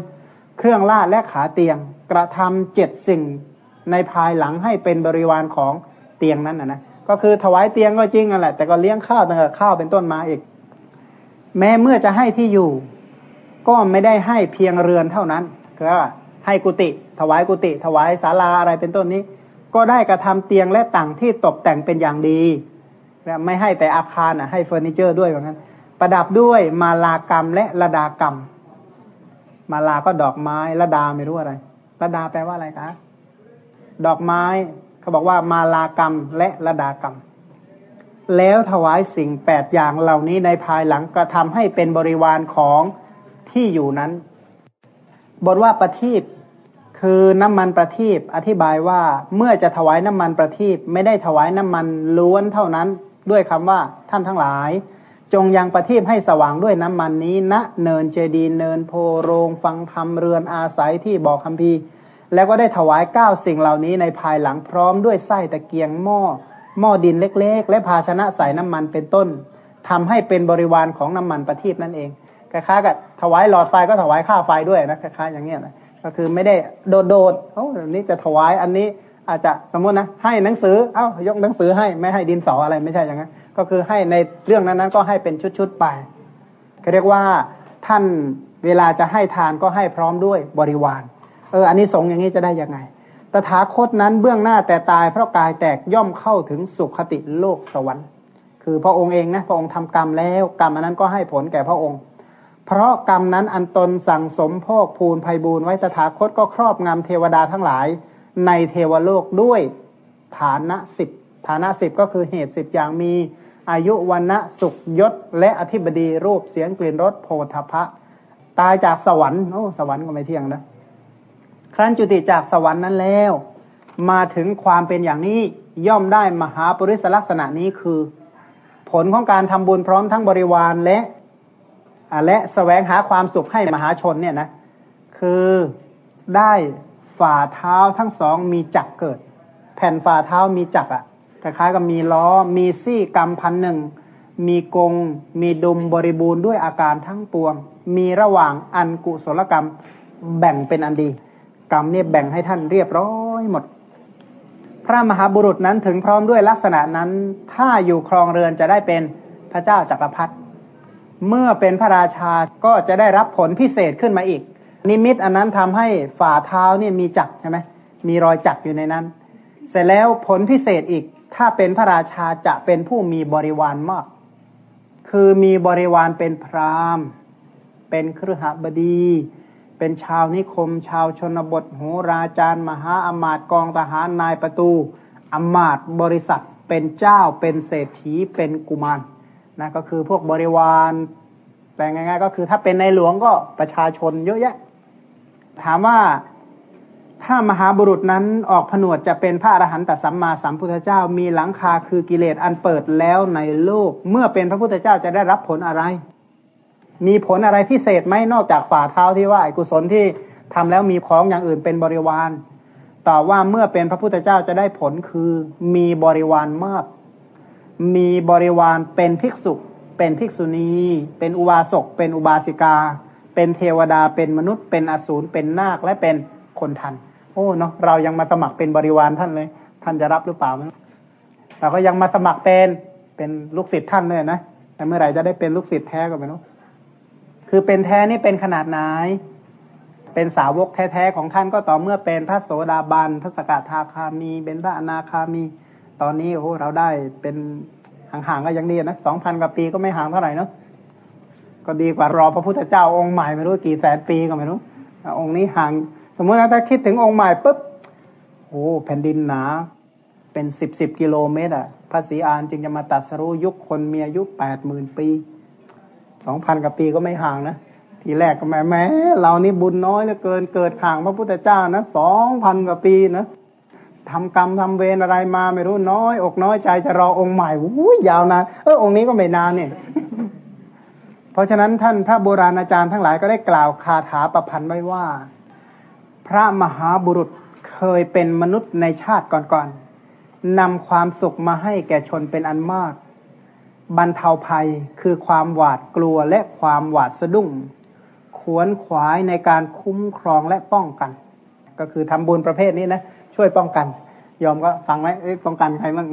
[SPEAKER 1] เครื่องลาดและขาเตียง กระทำเจ็ดสิ่งในภายหลังให้เป็นบริวารของเตียงนั้นนะนะก็คือถวายเตียงก็จริงนั่นแหละ แต่ก็เลี้ยงข้าวตั้งแต่ข้าวเป็นต้นมาอีก แม้เมื่อจะให้ที่อยู่ ก็ไม่ได้ให้เพียงเรือนเท่านั้นคือว่าให้กุฏิถวายกุฏิถวายศาลาอะไรเป็นต้นนี้ ก็ได้กระทำเตียงและต่างที่ตกแต่งเป็นอย่างดีไม่ให้แต่อาคารอะให้เฟอร์นิเจอร์ด้วยเหมือนกันประดับด้วยมาลากรรมและระดากรรม มาลาก็ดอกไม้ระดาไม่รู้อะไรระดาแปลว่าอะไรคะ ดอกไม้เขาบอกว่ามาลากรรมและระดากรรม แล้วถวายสิ่งแปดอย่างเหล่านี้ในภายหลังก็ทำให้เป็นบริวารของที่อยู่นั้น บทว่าประทีปคือน้ำมันประทีปอธิบายว่าเมื่อจะถวายน้ำมันประทีปไม่ได้ถวายน้ำมันล้วนเท่านั้น ด้วยคำว่าท่านทั้งหลาย จงยังประทีปให้สว่างด้วยน้ำมันนี้ณนะเนินเจดีเนินโพโรงฟังธรรมเรือนอาศัยที่บอกคำพีแล้วก็ได้ถวายเก้าสิ่งเหล่านี้ในภายหลังพร้อมด้วยไส้ตะเกียงหม้อ หม้อดินเล็ก ๆ และภาชนะใส่น้ำมันเป็นต้นทำให้เป็นบริวารของน้ำมันประทีปนั่นเองคล้ายๆกับถวายหลอดไฟก็ถวายค่าไฟด้วยนะคล้ายๆอย่างเงี้ยนะก็คือไม่ได้โดดๆเขาอันนี้จะถวายอันนี้อาจจะสมมตินะให้หนังสือเอ้ายกหนังสือให้ไม่ให้ดินสออะไรไม่ใช่อย่างนั้น ก็คือให้ในเรื่องนั้นๆ ก็ให้เป็นชุดๆไปเขาเรียกว่าท่านเวลาจะให้ทานก็ให้พร้อมด้วยบริวาร เอออันนี้สงอย่างนี้จะได้ยังไง ตถาคตนั้นเบื้องหน้าแต่ตายเพราะกายแตกย่อมเข้าถึงสุขติโลกสวรรค์ คือพระองค์เองนะพระองค์ทำกรรมแล้วกรรมอันนั้นก็ให้ผลแก่พระองค์ เพราะกรรมนั้นอันตนสั่งสมพอกพูนภัยบูนไว้ตถาคตก็ครอบงำเทวดาทั้งหลาย ในเทวโลกด้วยฐานะสิบฐานะสิบก็คือเหตุสิบอย่างมี อายุวันนะสุขยศ และอธิบดีรูปเสียงกลิ่นรสโพธพะ ตายจากสวรรค์โอ้สวรรค์ก็ไม่เที่ยงนะ ครั้นจุติจากสวรรค์นั้นแล้ว มาถึงความเป็นอย่างนี้ย่อมได้มหาปริศลักษณะนี้คือ ผลของการทำบุญพร้อมทั้งบริวารและและสแสวงหาความสุขให้มหาชนเนี่ยนะ คือได้ฝ่าเท้าทั้งสองมีจักเกิด แผ่นฝ่าเท้ามีจักอะ คล้ายๆกับมีล้อ มีซี่กรรมพันหนึ่ง มีกง มีดุมบริบูรณ์ด้วยอาการทั้งปวง มีระหว่างอันกุศลกรรมแบ่งเป็นอันดี กรรมเนี่ยแบ่งให้ท่านเรียบร้อยหมด พระมหาบุรุษนั้นถึงพร้อมด้วยลักษณะนั้น ถ้าอยู่ครองเรือนจะได้เป็นพระเจ้าจักรพรรดิ เมื่อเป็นพระราชาก็จะได้รับผลพิเศษขึ้นมาอีก นิมิตอันนั้นทำให้ฝ่าเท้าเนี่ยมีจักใช่ไหมมีรอยจักอยู่ในนั้น เสร็จแล้วผลพิเศษอีก ถ้าเป็นพระราชาจะเป็นผู้มีบริวารมาก คือมีบริวารเป็นพราหมณ์ เป็นครหบดี เป็นชาวนิคม ชาวชนบทโหราจารย์ มหาอมาตย์กองทหารนายประตูอมาตย์บริษัทเป็นเจ้าเป็นเศรษฐีเป็นกุมารนะก็คือพวกบริวารแต่ง่ายๆก็คือถ้าเป็นในหลวงก็ประชาชนเยอะแยะ ถามว่า ถ้ามหาบุรุษนั้นออกผนวดจะเป็นพระอรหันตสัมมาสัมพุทธเจ้ามีหลังคาคือกิเลสอันเปิดแล้วในโลก เมื่อเป็นพระพุทธเจ้าจะได้รับผลอะไร มีผลอะไรพิเศษไหมนอกจากฝ่าเท้าที่ว่ากุศลที่ทำแล้วมีของอย่างอื่นเป็นบริวารต่อว่าเมื่อเป็นพระพุทธเจ้าจะได้ผลคือมีบริวารมาก มีบริวารเป็นภิกษุ เป็นภิกษุณี เป็นอุบาสก เป็นอุบาสิกา เป็นเทวดา เป็นมนุษย์ เป็นอสูร เป็นนาค และเป็นคนทัน โอ้เนาะเรายังมาสมัครเป็นบริวารท่านเลย ท่านจะรับหรือเปล่าเราก็ยังมาสมัครเป็นเป็นลูกศิษย์ท่านเลยนะแต่เมื่อไหร่จะได้เป็นลูกศิษย์แท้ก็ไม่รู้คือเป็นแท้นี่เป็นขนาดไหน เป็นสาวกแท้ๆของท่านก็ต่อเมื่อเป็นพระโสดาบันพระสกทาคามี เป็นพระอนาคามี ตอนนี้โอ้เราได้เป็นห่างๆก็ยังดีนะสองพันกว่าปีก็ไม่ห่างเท่าไหร่เนาะก็ดีกว่ารอพระพุทธเจ้าองค์ใหม่ไม่รู้กี่แสนปีก็ไม่รู้ องค์นี้ห่าง สมมตินะถ้าคิดถึงองค์ใหม่ปุ๊บโอ้แผ่นดินหนา เป็นสิบสิบกิโลเมตรอะพระศรีอานจึงจะมาตัดสรู้ยุคคนมีอายุแปดหมื่นปีสองพันกว่าปีก็ไม่ห่างนะทีแรกก็แม่แม้เรานี่บุญน้อยเหลือเกินเกิดห่างพระพุทธเจ้านะสองพันกว่าปีนะทำกรรมทำเวรอะไรมาไม่รู้น้อย อกน้อยใจจะรอองค์ใหม่อู้ยาวนานเออองค์นี้ก็ไม่นานเนี่ย เพราะฉะนั้นท่านพระโบราณอาจารย์ทั้งหลายก็ได้กล่าวคาถาประพันธ์ไว้ว่า พระมหาบุรุษเคยเป็นมนุษย์ในชาติก่อนๆนำความสุขมาให้แก่ชนเป็นอันมาก บรรเทาภัยคือความหวาดกลัวและความหวาดสะดุ้งขวนขวายในการคุ้มครองและป้องกัน ก็คือทำบุญประเภทนี้นะ ช่วยป้องกัน ยอมก็ฟังไหมป้องกันใครบ้าง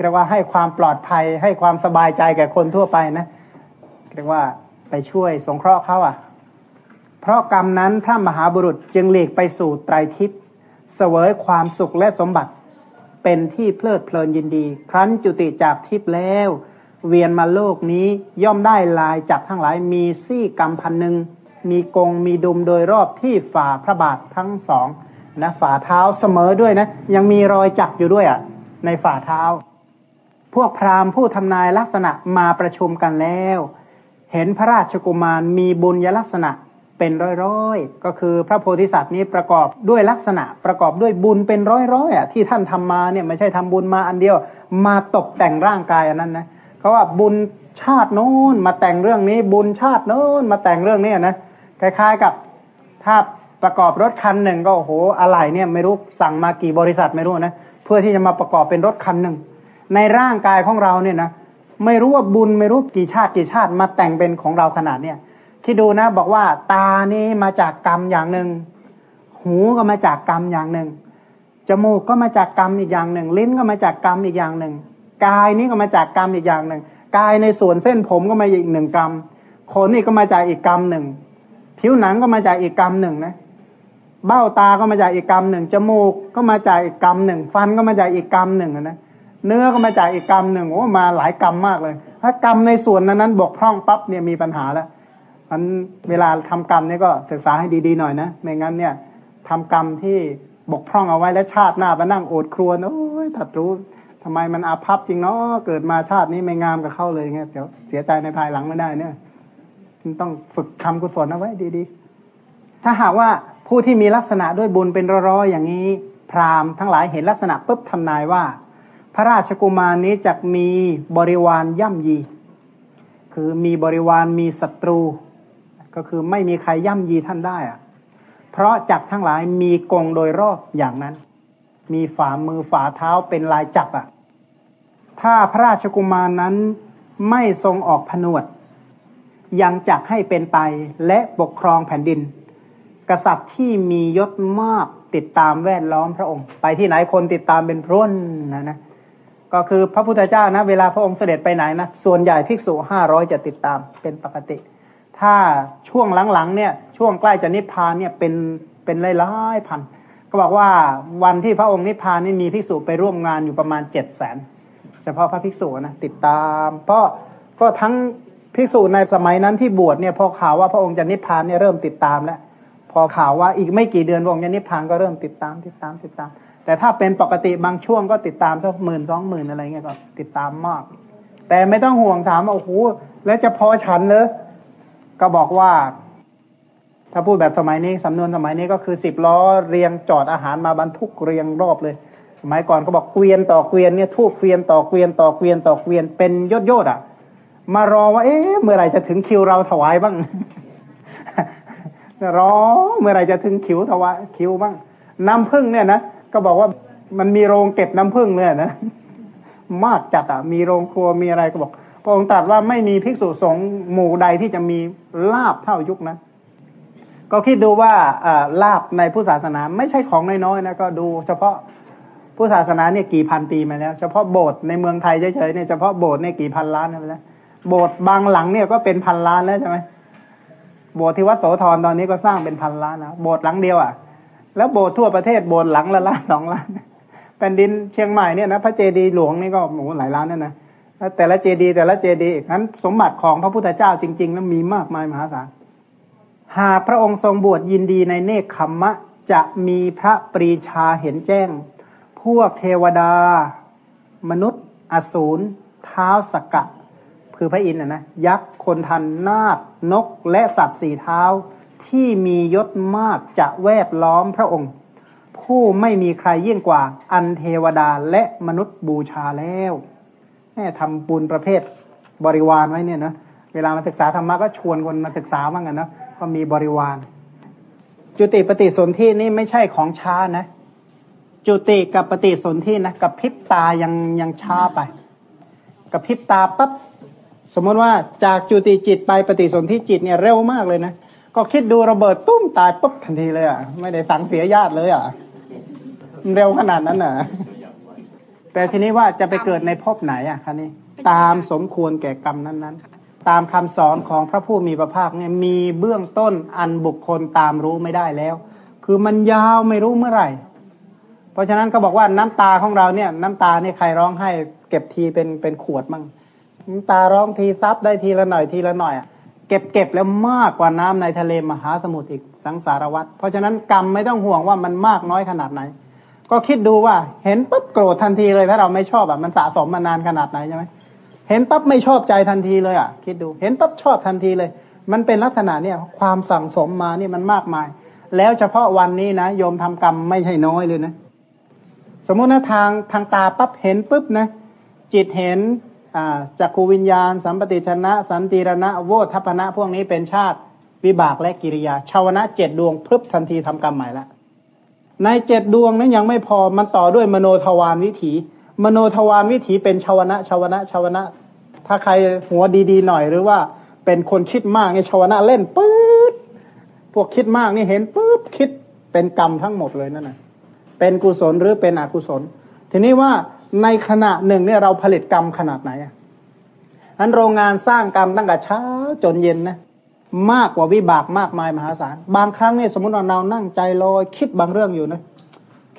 [SPEAKER 1] เรียกว่าให้ความปลอดภัยให้ความสบายใจแก่คนทั่วไปนะเรียกว่าไปช่วยสงเคราะห์เขาอะ เพราะกรรมนั้นพระมหาบุรุษจึงหลีกไปสู่ไตรทิพย์เสวยความสุขและสมบัติ เป็นที่เพลิดเพลินยินดี ครั้นจุติจากทิพย์แล้ว เวียนมาโลกนี้ย่อมได้ลายจักทั้งหลายมีซี่กรรมพันหนึ่งมีกงมีดุมโดยรอบที่ฝ่าพระบาททั้งสองนะฝ่าเท้าเสมอด้วยนะ ยังมีรอยจักอยู่ด้วยอะ่ะ ในฝ่าเท้า พวกพราหมณ์ผู้ทำนายลักษณะมาประชุมกันแล้ว เห็นพระราชกุมารมีบุญยลักษณะ เป็นร้อยๆ ก็คือพระโพธิสัตว์นี้ประกอบด้วยลักษณะประกอบด้วยบุญเป็นร้อยๆอะที่ท่านทำมาเนี่ยไม่ใช่ทำบุญมาอันเดียว มาตกแต่งร่างกายอันนั้นนะเพราะว่าบุญชาติโน้นมาแต่งเรื่องนี้ บุญชาติโน้นมาแต่งเรื่องนี้นะคล้ายๆกับถ้าประกอบรถคันหนึ่งก็โอ้โหอะไรเนี่ยไม่รู้สั่งมากี่บริษัทไม่รู้นะเพื่อที่จะมาประกอบเป็นรถคันหนึ่งในร่างกายของเราเนี่ยนะไม่รู้ว่าบุญไม่รู้กี่ชาติกี่ชาติมาแต่งเป็นของเราขนาดเนี่ย คิดดูนะบอกว่าตานี้มาจากกรรมอย่างหนึ่ง หูก็มาจากกรรมอย่างหนึ่ง จมูกก็มาจากกรรมอีกอย่างหนึ่ง ลิ้นก็มาจากกรรมอีกอย่างหนึ่ง กายนี้ก็มาจากกรรมอีกอย่างหนึ่ง กายในส่วนเส้นผมก็มาอีกหนึ่งกรรม ขนนี่ก็มาจากอีกกรรมหนึ่ง ผิวหนังก็มาจากอีกกรรมหนึ่งนะ เบ้าตาก็มาจากอีกกรรมหนึ่ง จมูกก็มาจากอีกกรรมหนึ่ง ฟันก็มาจากอีกกรรมหนึ่งนะ เนื้อก็มาจากอีกกรรมหนึ่ง โอ้ มาหลายกรรมมากเลย ถ้ากรรมในส่วนนั้นนั้นบกพร่องปั๊บเนี่ยมีปัญหาแล้ว มันเวลาทำกรรมนี่ก็ศึกษาให้ดีๆหน่อยนะไม่งั้นเนี่ยทำกรรมที่บกพร่องเอาไว้แล้วชาติหน้ามานั่งโอดครวญโอ้ยถัดรู้ทำไมมันอาภัพจริงเนาะเกิดมาชาตินี้ไม่งามกับเข้าเลยเงี้ยเดี๋ยวเสียใจในภายหลังไม่ได้เนี่ยต้องฝึกทำกุศลเอาไว้ดีๆ ถ้าหากว่าผู้ที่มีลักษณะด้วยบุญเป็นร้อยๆอย่างนี้ พราหมณ์ทั้งหลายเห็นลักษณะปุ๊บทำนายว่า พระราชกุมารนี้จะมีบริวารย่ำยี คือมีบริวารมีศัตรู ก็คือไม่มีใครย่ำยีท่านได้อะเพราะจักทั้งหลายมีกงโดยรอบอย่างนั้น มีฝ่ามือฝ่าเท้าเป็นลายจับอะ ถ้าพระราชกุมารนั้นไม่ทรงออกผนวด ยังจักให้เป็นไปและปกครองแผ่นดิน กษัตริย์ที่มียศมากติดตามแวดล้อมพระองค์ ไปที่ไหนคนติดตามเป็นพร่นนะนะก็คือพระพุทธเจ้านะ เวลาพระองค์เสด็จไปไหนนะ ส่วนใหญ่ภิกษุห้าร้อยจะติดตามเป็นปกติ ถ้าช่วงหลังๆเนี่ย ช่วงใกล้จะนิพพานเนี่ยเป็นเป็นหลายๆพัน ก็บอกว่าวันที่พระองค์นิพพานนี่มีภิกษุไปร่วมงานอยู่ประมาณเจ็ดแสนเฉพาะพระภิกษุนะติดตามเพราะก็ทั้งภิกษุในสมัยนั้นที่บวชเนี่ยพอข่าวว่าพระองค์จะนิพพานเนี่ยเริ่มติดตามแล้วพอข่าวว่าอีกไม่กี่เดือนพระองค์จะนิพพานก็เริ่มติดตามติดตามติดตาม แต่ถ้าเป็นปกติบางช่วงก็ติดตามสักหมื่นสองหมื่นอะไรเงี้ยก็ติดตามมาก แต่ไม่ต้องห่วงถามว่าโอ้โหแล้วจะพอฉันเลย ก็บอกว่า ถ้าพูดแบบสมัยนี้สำนวนสมัยนี้ก็คือสิบล้อเรียงจอดอาหารมาบรรทุกเรียงรอบเลย สมัยก่อนเขาบอกเกวียนต่อเกวียนเนี่ยทูบเกวียนต่อเกวียนต่อเกวียนต่อเกวียนเป็นยศยศอะ มารอว่าเอ๊ะเมื่อไหร่จะถึงคิวเราถวายบ้างรอเมื่อไหร่จะถึงคิวถวายคิวบ้างน้ำพึ่งเนี่ยนะก็บอกว่ามันมีโรงเก็บน้ำพึ่งเนี่ยนะมากจัดอะมีโรงครัวมีอะไรก็บอก พระองค์ตรัสว่าไม่มีภิกษุสงฆ์หมู่ใดที่จะมีลาบเท่ายุคนะก็คิดดูว่าลาบในผู้ศาสนาไม่ใช่ของน้อยๆนะก็ดู เฉพาะผู้ศาสนาเนี่ยกี่พันปีมาแล้ว เฉพาะโบสถ์ในเมืองไทยเฉยๆเนี่ยเฉพาะโบสถ์เนี่ยกี่พันล้านแล้วโบสถ์บางหลังเนี่ยก็เป็นพันล้านแล้วใช่ไหมโบสถ์ที่วัดโสธรตอนนี้ก็สร้างเป็นพันล้านนะโบสถ์หลังเดียวอะ แล้วโบสถ์ทั่วประเทศโบสถ์หลังละล้านสองล้านแผ่นดินเชียงใหม่เนี่ยนะพระเจดีย์หลวงนี่ก็โอ้หลายล้านนั่นนะ แต่ละเจดีย์แต่ละเจดีย์นั้นสมบัติของพระพุทธเจ้าจริงๆนั้นมีมากมายมหาศาลหากพระองค์ทรงบวชยินดีในเนคขมมะจะมีพระปรีชาเห็นแจ้ง พวกเทวดา มนุษย์ อสูรเท้าสกกะ คือพระอินทร์นะยักษ์คนทันนาคนกและสัตว์สี่เท้าที่มียศมากจะแวดล้อมพระองค์ ผู้ไม่มีใครยิ่งกว่าอันเทวดาและมนุษย์บูชาแล้ว แม่ทำบุญประเภทบริวารไว้เนี่ยนะเวลามาศึกษาธรรมะก็ชวนคนมาศึกษาบ้างกันนะก็มีบริวาร จุติปฏิสนธินี่ไม่ใช่ของช้านะ จุติกับปฏิสนธินะกับพิบตายังยังช้าไป กับพิบตาปั๊บสมมติว่าจากจุติจิตไปปฏิสนธิจิตเนี่ยเร็วมากเลยนะก็คิดดูระเบิดตุ้มตายปุ๊บทันทีเลยอะไม่ได้สังเสียญาติเลยอะเร็วขนาดนั้นอะ แต่ทีนี้ว่าจะไปเกิดในภพไหนอะคะนี่ตามสมควรแก่กรรมนั้นๆ ตามคำสอนของพระผู้มีพระภาคเนี่ยมีเบื้องต้นอันบุคคลตามรู้ไม่ได้แล้ว คือมันยาวไม่รู้เมื่อไหร่ เพราะฉะนั้นก็บอกว่าน้ำตาของเราเนี่ย น้ำตาเนี่ยใครร้องให้เก็บทีเป็นเป็นขวดมั่งน้ำตาร้องทีซับได้ทีละหน่อยทีละหน่อยอะเก็บเก็บแล้วมากกว่าน้ำในทะเลมหาสมุทรอีกสังสารวัตรเพราะฉะนั้นกรรมไม่ต้องห่วงว่ามันมากน้อยขนาดไหน ก็คิดดูว่า เห็นปุ๊บโกรธทันทีเลยถ้าเราไม่ชอบอะมันสะสมมานานขนาดไหนใช่ไหมเห็นปั๊บไม่ชอบใจทันทีเลยอะคิดดู เห็นปั๊บชอบทันทีเลย มันเป็นลักษณะเนี่ย ความสั่งสมมานี่มันมากมาย แล้วเฉพาะวันนี้นะโยมทำกรรมไม่ใช่น้อยเลยนะ สมมุตินะทางทางตาปั๊บเห็นปุ๊บนะจิตเห็นอ่าจักขูวิญญาณ สัมปติชนะ สันติรณะโวทัพนะพวกนี้เป็นชาติ วิบากและกิริยาชาวนะเจ็ดดวงพึบทันทีทำกรรมใหม่ละ ในเจ็ดดวงนั้นยังไม่พอมันต่อด้วยมโนทวารวิถี มโนทวารวิถีเป็นชาวนะชาวนะชาวนะ ถ้าใครหัวดีๆหน่อยหรือว่าเป็นคนคิดมากเนี่ยชาวนะเล่นปื๊ดพวกคิดมากนี่เห็นปุ๊บคิดเป็นกรรมทั้งหมดเลยนั่นนะเป็นกุศลหรือเป็นอกุศล ทีนี้ว่าในขณะหนึ่งเนี่ยเราผลิตกรรมขนาดไหนอะอันโรงงานสร้างกรรมตั้งแต่เช้าจนเย็นนะ มากกว่าวิบากมากมายมหาศาล บางครั้งเนี่ยสมมติว่าเรานั่งใจลอยคิดบางเรื่องอยู่นะ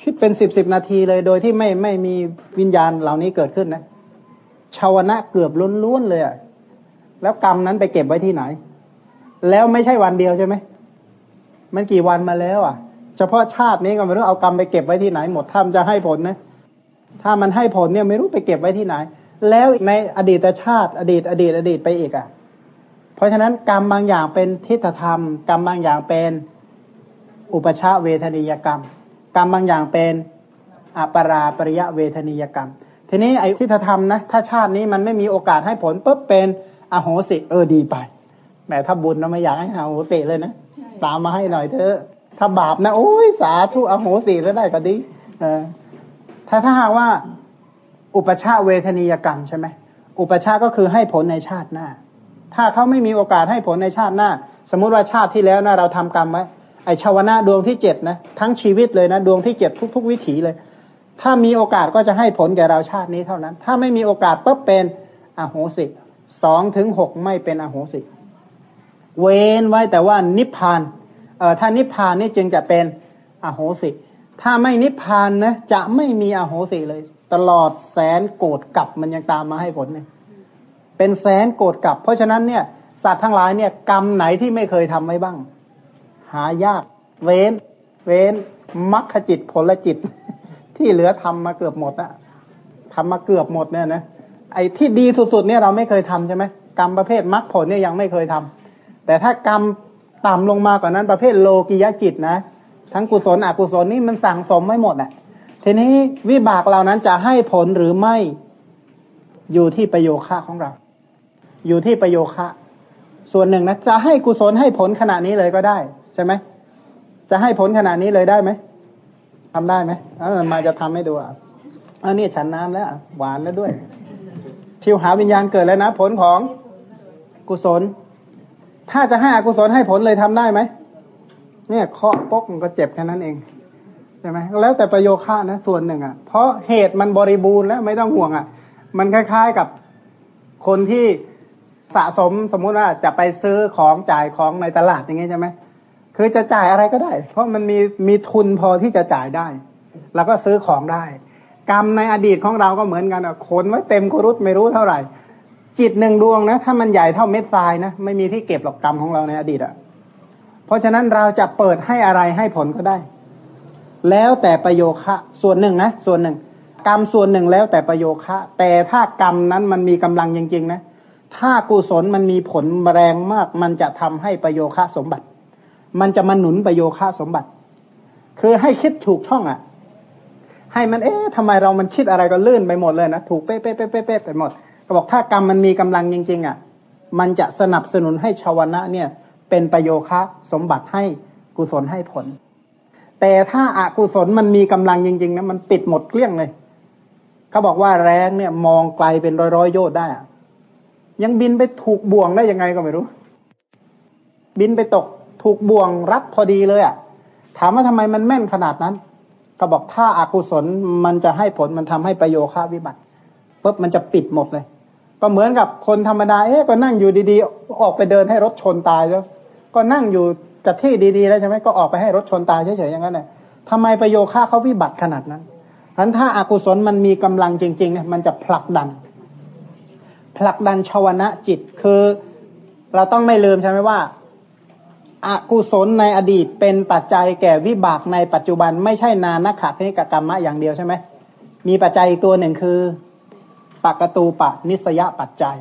[SPEAKER 1] คิดเป็นสิบสิบนาทีเลยโดยที่ไม่ไม่มีวิญญาณเหล่านี้เกิดขึ้นนะชาวนะเกือบล้วนๆเลยอะแล้วกรรมนั้นไปเก็บไว้ที่ไหน แล้วไม่ใช่วันเดียวใช่ไหมมันกี่วันมาแล้ว อะ เฉพาะชาตินี้ก็ไม่รู้เอากรรมไปเก็บไว้ที่ไหนหมดถ้ามันจะให้ผลนะ ถ้ามันให้ผลเนี่ยไม่รู้ไปเก็บไว้ที่ไหน แล้วในอดีตชาติ อดีต อดีต อดีตไปอีกอะ ราะฉะนั้นกรรมบางอย่างเป็นทิฏฐธรรม กรรมบางอย่างเป็นอุปชาเวทนิยกรรม กรรมบางอย่างเป็นอปราปริยะเวทนิยกรรม ทีนี้ไอ้ทิฏฐธรรมนะถ้าชาตินี้มันไม่มีโอกาสให้ผลปุ๊บเป็นอโหสิเออดีไปแหมถ้าบุญเราไม่อยากให้อโหสิเลยนะตามมาให้หน่อยเถอะถ้าบาปนะโอ้ยสาธุอโหสิแล้วได้ก็ดีเออถ้าถ้าหากว่า อุปชาเวทนิยกรรมใช่ไหมอุปชาก็คือให้ผลในชาติหน้า ถ้าเขาไม่มีโอกาสให้ผลในชาติหน้า สมมุติว่าชาติที่แล้วนะเราทำกรรมไว้ไอชาวนะดวงที่เจ็ดนะทั้งชีวิตเลยนะดวงที่เจ็ดทุก ๆ วิถีเลย ถ้ามีโอกาสก็จะให้ผลแก่เราชาตินี้เท่านั้น ถ้าไม่มีโอกาสปุ๊บเป็นอโหสิสองถึงหกไม่เป็นอโหสิ เว้นไว้แต่ว่านิพพานเอ่อถ้านิพพานนี่จึงจะเป็นอโหสิ ถ้าไม่นิพพานนะจะไม่มีอโหสิเลย ตลอดแสนโกรธกลับมันยังตามมาให้ผลเนี่ย เป็นแสนโกรธกลับ เพราะฉะนั้นเนี่ยสัตว์ทั้งหลายเนี่ยกรรมไหนที่ไม่เคยทำไว้บ้าง หายาก เว้น เว้นมรรคจิตผลจิต ที่เหลือทำมาเกือบหมดอะทำมาเกือบหมดเนี่ยนะไอ้ที่ดีสุดๆเนี่ยเราไม่เคยทำใช่ไหมกรรมประเภทมรรคผลเนี่ยยังไม่เคยทำแต่ถ้ากรรมต่ำลงมากว่านั้นประเภทโลกิยจิตนะ ทั้งกุศลอกุศลนี่มันสั่งสมไม่หมดอะทีนี้วิบากเหล่านั้นจะให้ผลหรือไม่อยู่ที่ประโยคะของเรา อยู่ที่ประโยคะ ส่วนหนึ่งนะจะให้กุศลให้ผลขณะนี้เลยก็ได้ ใช่ไหมจะให้ผลขณะนี้เลยได้ไหมทำได้ไหมเออมาจะทำให้ดูอะอันนี้ฉันน้ำแล้วหวานแล้วด้วยชิวหาวิญญาณเกิดแล้วนะ ผลของกุศล ถ้าจะให้อกุศลให้ผลเลยทำได้ไหมเนี่ยเคาะปกมันก็เจ็บแค่นั้นเองใช่ไหมแล้วแต่ประโยค่านะส่วนหนึ่งอะ เพราะเหตุมันบริบูรณ์แล้วไม่ต้องห่วงอะ มันคล้าย ๆกับคนที่ สะสมสมมุติว่าจะไปซื้อของจ่ายของในตลาดอย่างงี้ใช่ไหมคือจะจ่ายอะไรก็ได้ เพราะมันมีมีทุนพอที่จะจ่ายได้ แล้วก็ซื้อของได้ กรรมในอดีตของเราก็เหมือนกันอะขนไว้เต็มกรุตไม่รู้เท่าไหร่ จิตหนึ่งดวงนะถ้ามันใหญ่เท่าเม็ดทรายนะไม่มีที่เก็บหรอกกรรมของเราในอดีตอะเพราะฉะนั้นเราจะเปิดให้อะไรให้ผลก็ได้ แล้วแต่ประโยคะส่วนหนึ่งนะส่วนหนึ่ง กรรมส่วนหนึ่งแล้วแต่ประโยคะ แต่ถ้ากรรมนั้นมันมีกำลังจริงๆนะ ถ้ากุศลมันมีผลแรงมาก มันจะทำให้ประโยคะสมบัติ มันจะมาหนุนประโยคะสมบัติ คือให้คิดถูกช่องอะ ให้มันเอ๊ะทำไมเรามันคิดอะไรก็ลื่นไปหมดเลยนะถูกเป๊ะเป๊ะเป๊ะเป๊ะไปหมดก็บอกถ้ากรรมมันมีกำลังจริง ๆอะ มันจะสนับสนุนให้ชาวนะเนี่ย เป็นประโยคะสมบัติให้กุศลให้ผล แต่ถ้าอากุศลมันมีกำลังจริงๆนะมันปิดหมดเกลี้ยงเลยเขาบอกว่าแรงเนี่ยมองไกลเป็นร้อยๆโยชน์ได้อะ ยังบินไปถูกบ่วงได้ยังไงก็ไม่รู้ บินไปตกถูกบ่วงรัดพอดีเลยอะ ถามว่าทำไมมันแม่นขนาดนั้นก็บอกถ้าอากุศลมันจะให้ผลมันทำให้ประโยชน์วิบัติปุ๊บมันจะปิดหมดเลย ก็เหมือนกับคนธรรมดาเอ๊ะก็นั่งอยู่ดีๆ ออกไปเดินให้รถชนตายแล้ว ก็นั่งอยู่กับที่ดีๆแล้วใช่ไหมก็ออกไปให้รถชนตายเฉยๆอย่างนั้นเลยทำไมประโยชน์เขาวิบัติขนาดนั้นฉั้นถ้าอากุศลมันมีกำลังจริงๆเนี่ยมันจะผลักดัน ผลักดันชาวนะจิตคือเราต้องไม่ลืมใช่ไหมว่าอกุศลในอดีตเป็นปัจจัยแก่วิบากในปัจจุบันไม่ใช่นานักขะนิกกรรมะอย่างเดียวใช่ไหมมีปัจจัยอีกตัวหนึ่งคือปกตูปะนิสยปัจจัย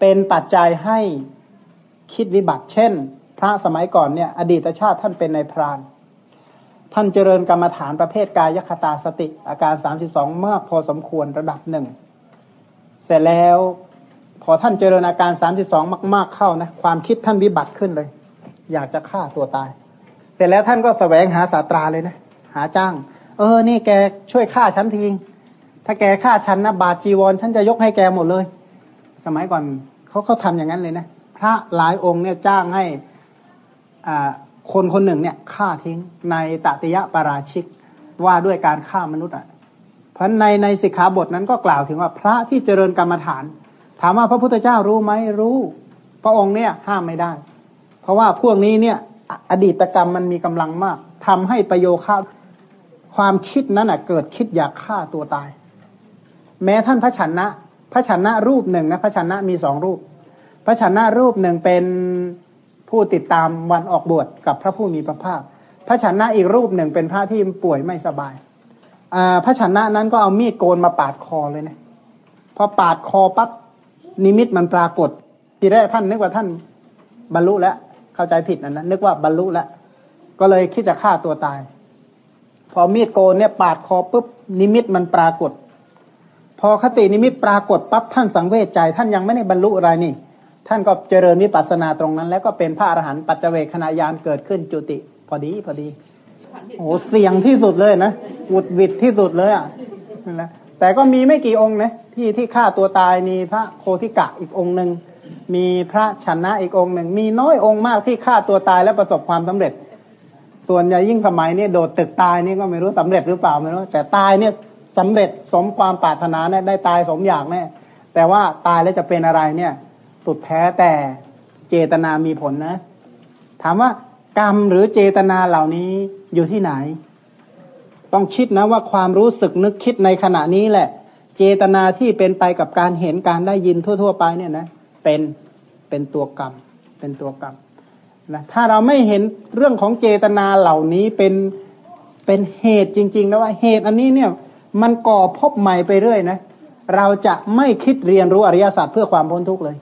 [SPEAKER 1] เป็นปัจจัยให้คิดวิบัติ เช่น พระสมัยก่อนเนี่ย อดีตชาติท่านเป็นในพราน ท่านเจริญกรรมฐานประเภทกายคตาสติ อาการสามสิบสองมากพอสมควรระดับหนึ่งเสร็จแล้ว พอท่านเจริญอาการสามสิบสองมาก ๆเข้านะ ความคิดท่านวิบัติขึ้นเลย อยากจะฆ่าตัวตาย เสร็จแล้วท่านก็แสวงหาศาตราเลยนะ หาจ้าง เออ นี่แกช่วยฆ่าฉันทีถ้าแกฆ่าฉันนะบาจีวรฉันจะยกให้แกหมดเลย สมัยก่อนเขาเขาทำอย่างนั้นเลยนะพระหลายองค์เนี่ยจ้างให้อ่าคนคนหนึ่งเนี่ยฆ่าทิ้งในตติยะปาราชิกว่าด้วยการฆ่ามนุษย์อะเพราะในในสิกขาบทนั้นก็กล่าวถึงว่าพระที่เจริญกรรมฐาน ถามว่าพระพุทธเจ้ารู้ไหมรู้ พระองค์เนี่ยห้ามไม่ได้ เพราะว่าพวกนี้เนี่ย อดีตกรรมมันมีกำลังมากทำให้ประโยชน์ความคิดนั้นอะ เกิดคิดอยากฆ่าตัวตาย แม้ท่านพระชนะ พระชนะรูปหนึ่งนะพระชนะมีสองรูป พระชนะรูปหนึ่งเป็นผู้ติดตามวันออกบวชกับพระผู้มีพระภาค พระชนะอีกรูปหนึ่งเป็นพระที่ป่วยไม่สบายพระชนะนั้นก็เอามีดโกนมาปาดคอเลยนะพอปาดคอปั๊บ นิมิตมันปรากฏ ทีแรกท่านนึกว่าท่านบรรลุแล้วเข้าใจผิดนะนะนึกว่าบรรลุแล้วก็เลยคิดจะฆ่าตัวตาย พอมีดโกนเนี่ยปาดคอปุ๊บนิมิตมันปรากฏ พอคตินิมิตปรากฏปั๊บท่านสังเวชใจ ท่านยังไม่ได้บรรลุอะไรนี่ ท่านก็เจริญวิปัสสนาตรงนั้น แล้วก็เป็นพระอรหันต์ปัจเจเวคขณะยานเกิดขึ้นจุติ พอดีพอดีโอ้เสี่ยงที่สุดเลยนะวุดวิดที่สุดเลยอะนะ แต่ก็มีไม่กี่องค์นะที่ที่ฆ่าตัวตายมีพระโคติกะอีกองค์หนึ่งมีพระชนะอีกองค์หนึ่งมีน้อยองค์มากที่ฆ่าตัวตายแล้วประสบความสำเร็จ ส่วนใหญ่ยิ่งสมัยนี้โดดตึกตายนี่ก็ไม่รู้สำเร็จหรือเปล่าไม่รู้แต่ตายเนี่ยสำเร็จสมความปรารถนาเนี่ยได้ตายสมอยากแน่แต่ว่าตายแล้วจะเป็นอะไรเนี่ย สุดแท้แต่เจตนามีผลนะ ถามว่ากรรมหรือเจตนาเหล่านี้อยู่ที่ไหน ต้องคิดนะว่าความรู้สึกนึกคิดในขณะนี้แหละ เจตนาที่เป็นไปกับการเห็นการได้ยินทั่ว ๆ ไปเนี่ยนะ เป็นเป็นตัวกรรม เป็นตัวกรรมนะถ้าเราไม่เห็นเรื่องของเจตนาเหล่านี้เป็นเป็นเหตุจริงๆนะว่าเหตุอันนี้เนี่ย มันก่อพบใหม่ไปเรื่อยนะเราจะไม่คิดเรียนรู้อริยสัจเพื่อความพ้นทุกข์เลย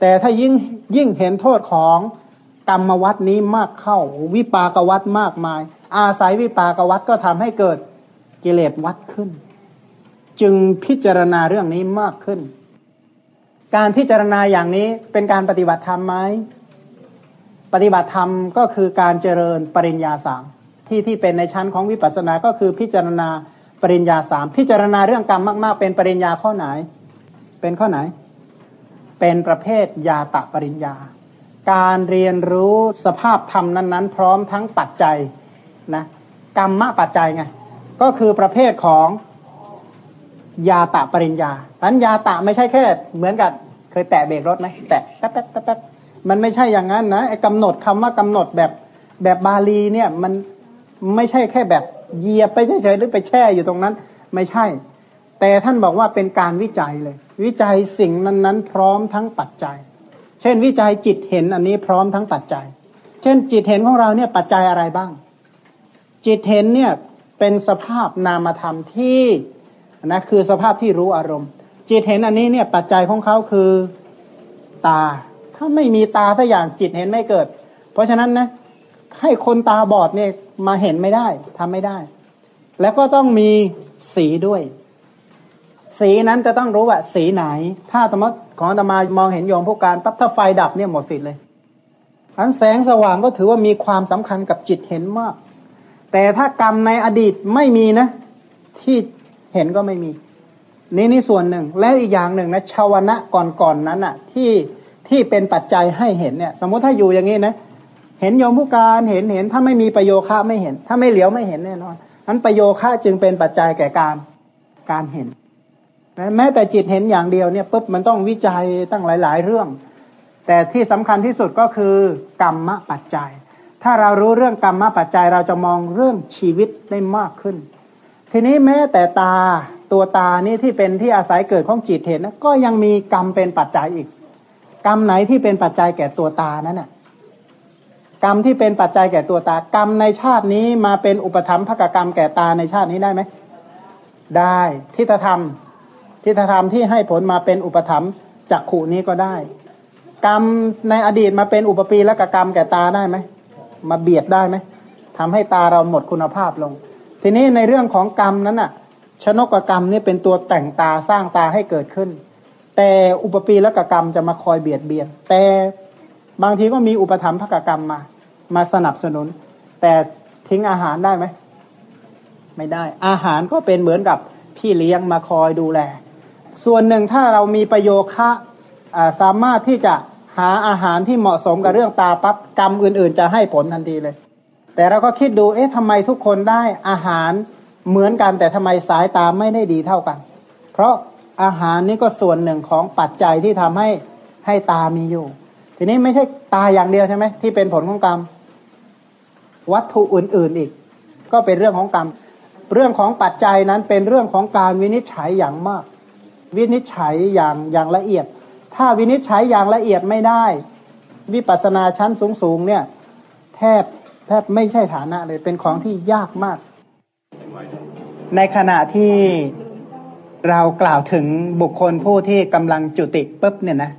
[SPEAKER 1] แต่ถ้ายิ่งยิ่งเห็นโทษของกรรมวัดนี้มากเข้า วิปากวัดมากมาย อาศัยวิปากวัดก็ทำให้เกิดกิเลสวัดขึ้น จึงพิจารณาเรื่องนี้มากขึ้น การพิจารณาอย่างนี้เป็นการปฏิบัติธรรมไหมปฏิบัติธรรมก็คือการเจริญปริญญาสามที่ที่เป็นในชั้นของวิปัสสนา ก็คือพิจารณาปริญญาสามพิจารณาเรื่องกรรมมาก ๆ เป็นปริญญาข้อไหน เป็นข้อไหน เป็นประเภทยาตะปริญญา การเรียนรู้สภาพธรรมนั้น ๆ พร้อมทั้งปัจจัย นะกรรมะปัจจัยไงก็คือประเภทของยาตะปริญญาอันยาตะไม่ใช่แค่ เหมือนกับเคยแตะเบรกรถไหมแตะแป๊บแป๊บแป๊บมันไม่ใช่อย่างนั้นนะไอ้กำหนดคำว่ากำหนดแบบแบบบาลีเนี่ย มันไม่ใช่แค่แบบเหยียบไปเฉยๆหรือไปแช่อยู่ตรงนั้น ไม่ใช่ แต่ท่านบอกว่าเป็นการวิจัยเลย วิจัยสิ่งนั้นๆ พร้อมทั้งปัจจัย เช่นวิจัยจิตเห็นอันนี้พร้อมทั้งปัจจัย เช่นจิตเห็นของเราเนี่ยปัจจัยอะไรบ้าง จิตเห็นเนี่ยเป็นสภาพนามธรรมที่นะคือสภาพที่รู้อารมณ์ จิตเห็นอันนี้เนี่ยปัจจัยของเขาคือตา ถ้าไม่มีตาถ้าอย่างจิตเห็นไม่เกิด เพราะฉะนั้นนะให้คนตาบอดเนี่ยมาเห็นไม่ได้ทำไม่ได้ แล้วก็ต้องมีสีด้วย สีนั้นจะต้องรู้ว่า สีไหน ถ้าสมมติของธรรมามองเห็นโยมผู้การปั๊บถ้าไฟดับเนี่ยหมดสิทธิ์เลยอันแสงสว่างก็ถือว่ามีความสำคัญกับจิตเห็นมาก แต่ถ้ากรรมในอดีตไม่มีนะ ที่เห็นก็ไม่มี นี่นี่ส่วนหนึ่ง แล้วอีกอย่างหนึ่งนะชาวนะก่อนๆนนั้นอะ ที่ที่เป็นปัจจัยให้เห็นเนี่ย สมมติถ้าอยู่อย่างนี้นะเห็นโยมผู้การเห็นเห็น ถ้าไม่มีประโยค่าไม่เห็น ถ้าไม่เหลียวไม่เห็นแน่นอนนั้นประโยค่าจึงเป็นปัจจัยแก่การการเห็นแม้แต่จิตเห็นอย่างเดียวเนี่ยปุ๊บมันต้องวิจัยตั้งหลาย ๆ เรื่อง แต่ที่สำคัญที่สุดก็คือกรรมปัจจัย ถ้าเรารู้เรื่องกรรมปัจจัยเราจะมองเรื่องชีวิตได้มากขึ้น ทีนี้แม้แต่ตาตัวตานี่ที่เป็นที่อาศัยเกิดของจิตเห็นนะก็ยังมีกรรมเป็นปัจจัยอีก กรรมไหนที่เป็นปัจจัยแก่ตัวตานั้นน่ะกรรมที่เป็นปัจจัยแก่ตัวตา กรรมในชาตินี้มาเป็นอุปธรรมภกกรรมแก่ตาในชาตินี้ได้ไหมได้ทิฏฐธรรมทิฏฐธรรมที่ให้ผลมาเป็นอุปธรรมจักขู่นี้ก็ได้ กรรมในอดีตมาเป็นอุปปีและกกรรมแก่ตาได้ไหม มาเบียดได้ไหมทำให้ตาเราหมดคุณภาพลง ทีนี้ในเรื่องของกรรมนั้นอะ ชนกกรรมนี่เป็นตัวแต่งตาสร้างตาให้เกิดขึ้น แต่อุปปีและกกรรมจะมาคอยเบียดเบียน แต่บางทีก็มีอุปธรรมภกกรรมมา มาสนับสนุน แต่ทิ้งอาหารได้ไหม ไม่ได้ อาหารก็เป็นเหมือนกับพี่เลี้ยงมาคอยดูแล ส่วนหนึ่งถ้าเรามีประโยคะสามารถที่จะ หาอาหารที่เหมาะสมกับเรื่องตาปั๊บกรรมอื่น ๆ จะให้ผลทันทีเลย แต่เราก็คิดดู เอ๊ะทำไมทุกคนได้อาหารเหมือนกัน แต่ทำไมสายตาไม่ได้ดีเท่ากัน เพราะอาหารนี่ก็ส่วนหนึ่งของปัจจัยที่ทำให้ให้ตามีอยู่ ทีนี้ไม่ใช่ตาอย่างเดียวใช่ไหมที่เป็นผลของกรรม วัตถุอื่น ๆอีก ก็เป็นเรื่องของกรรม เรื่องของปัจจัยนั้นเป็นเรื่องของการวินิจฉัยอย่างมาก วินิจฉัยอย่างอย่างละเอียด ถ้าวินิจฉัยอย่างละเอียดไม่ได้ วิปัสสนาชั้นสูงๆเนี่ย แทบแทบไม่ใช่ฐานะเลย เป็นของที่ยากมาก ในขณะที่เรากล่าวถึงบุคคลผู้ที่กำลังจุติปุ๊บเนี่ยนะ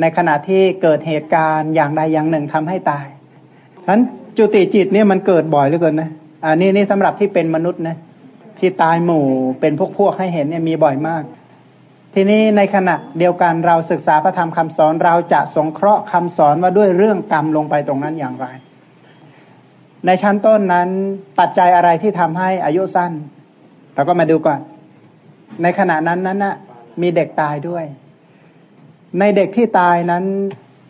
[SPEAKER 1] ในขณะที่เกิดเหตุการณ์อย่างใดอย่างหนึ่งทำให้ตายฉะนั้นจุติจิตเนี่ยมันเกิดบ่อยเหลือเกินนะอันนี้นี่สำหรับที่เป็นมนุษย์นะที่ตายหมู่เป็นพวกพวกให้เห็นเนี่ยมีบ่อยมาก ทีนี้ในขณะเดียวกันเราศึกษาพระธรรมคำสอนเราจะสงเคราะห์คำสอนว่าด้วยเรื่องกรรมลงไปตรงนั้นอย่างไร ในชั้นต้นนั้นปัจจัยอะไรที่ทำให้อายุสั้นเราก็มาดูก่อน ในขณะนั้นนั้นนะมีเด็กตายด้วย ในเด็กที่ตายนั้น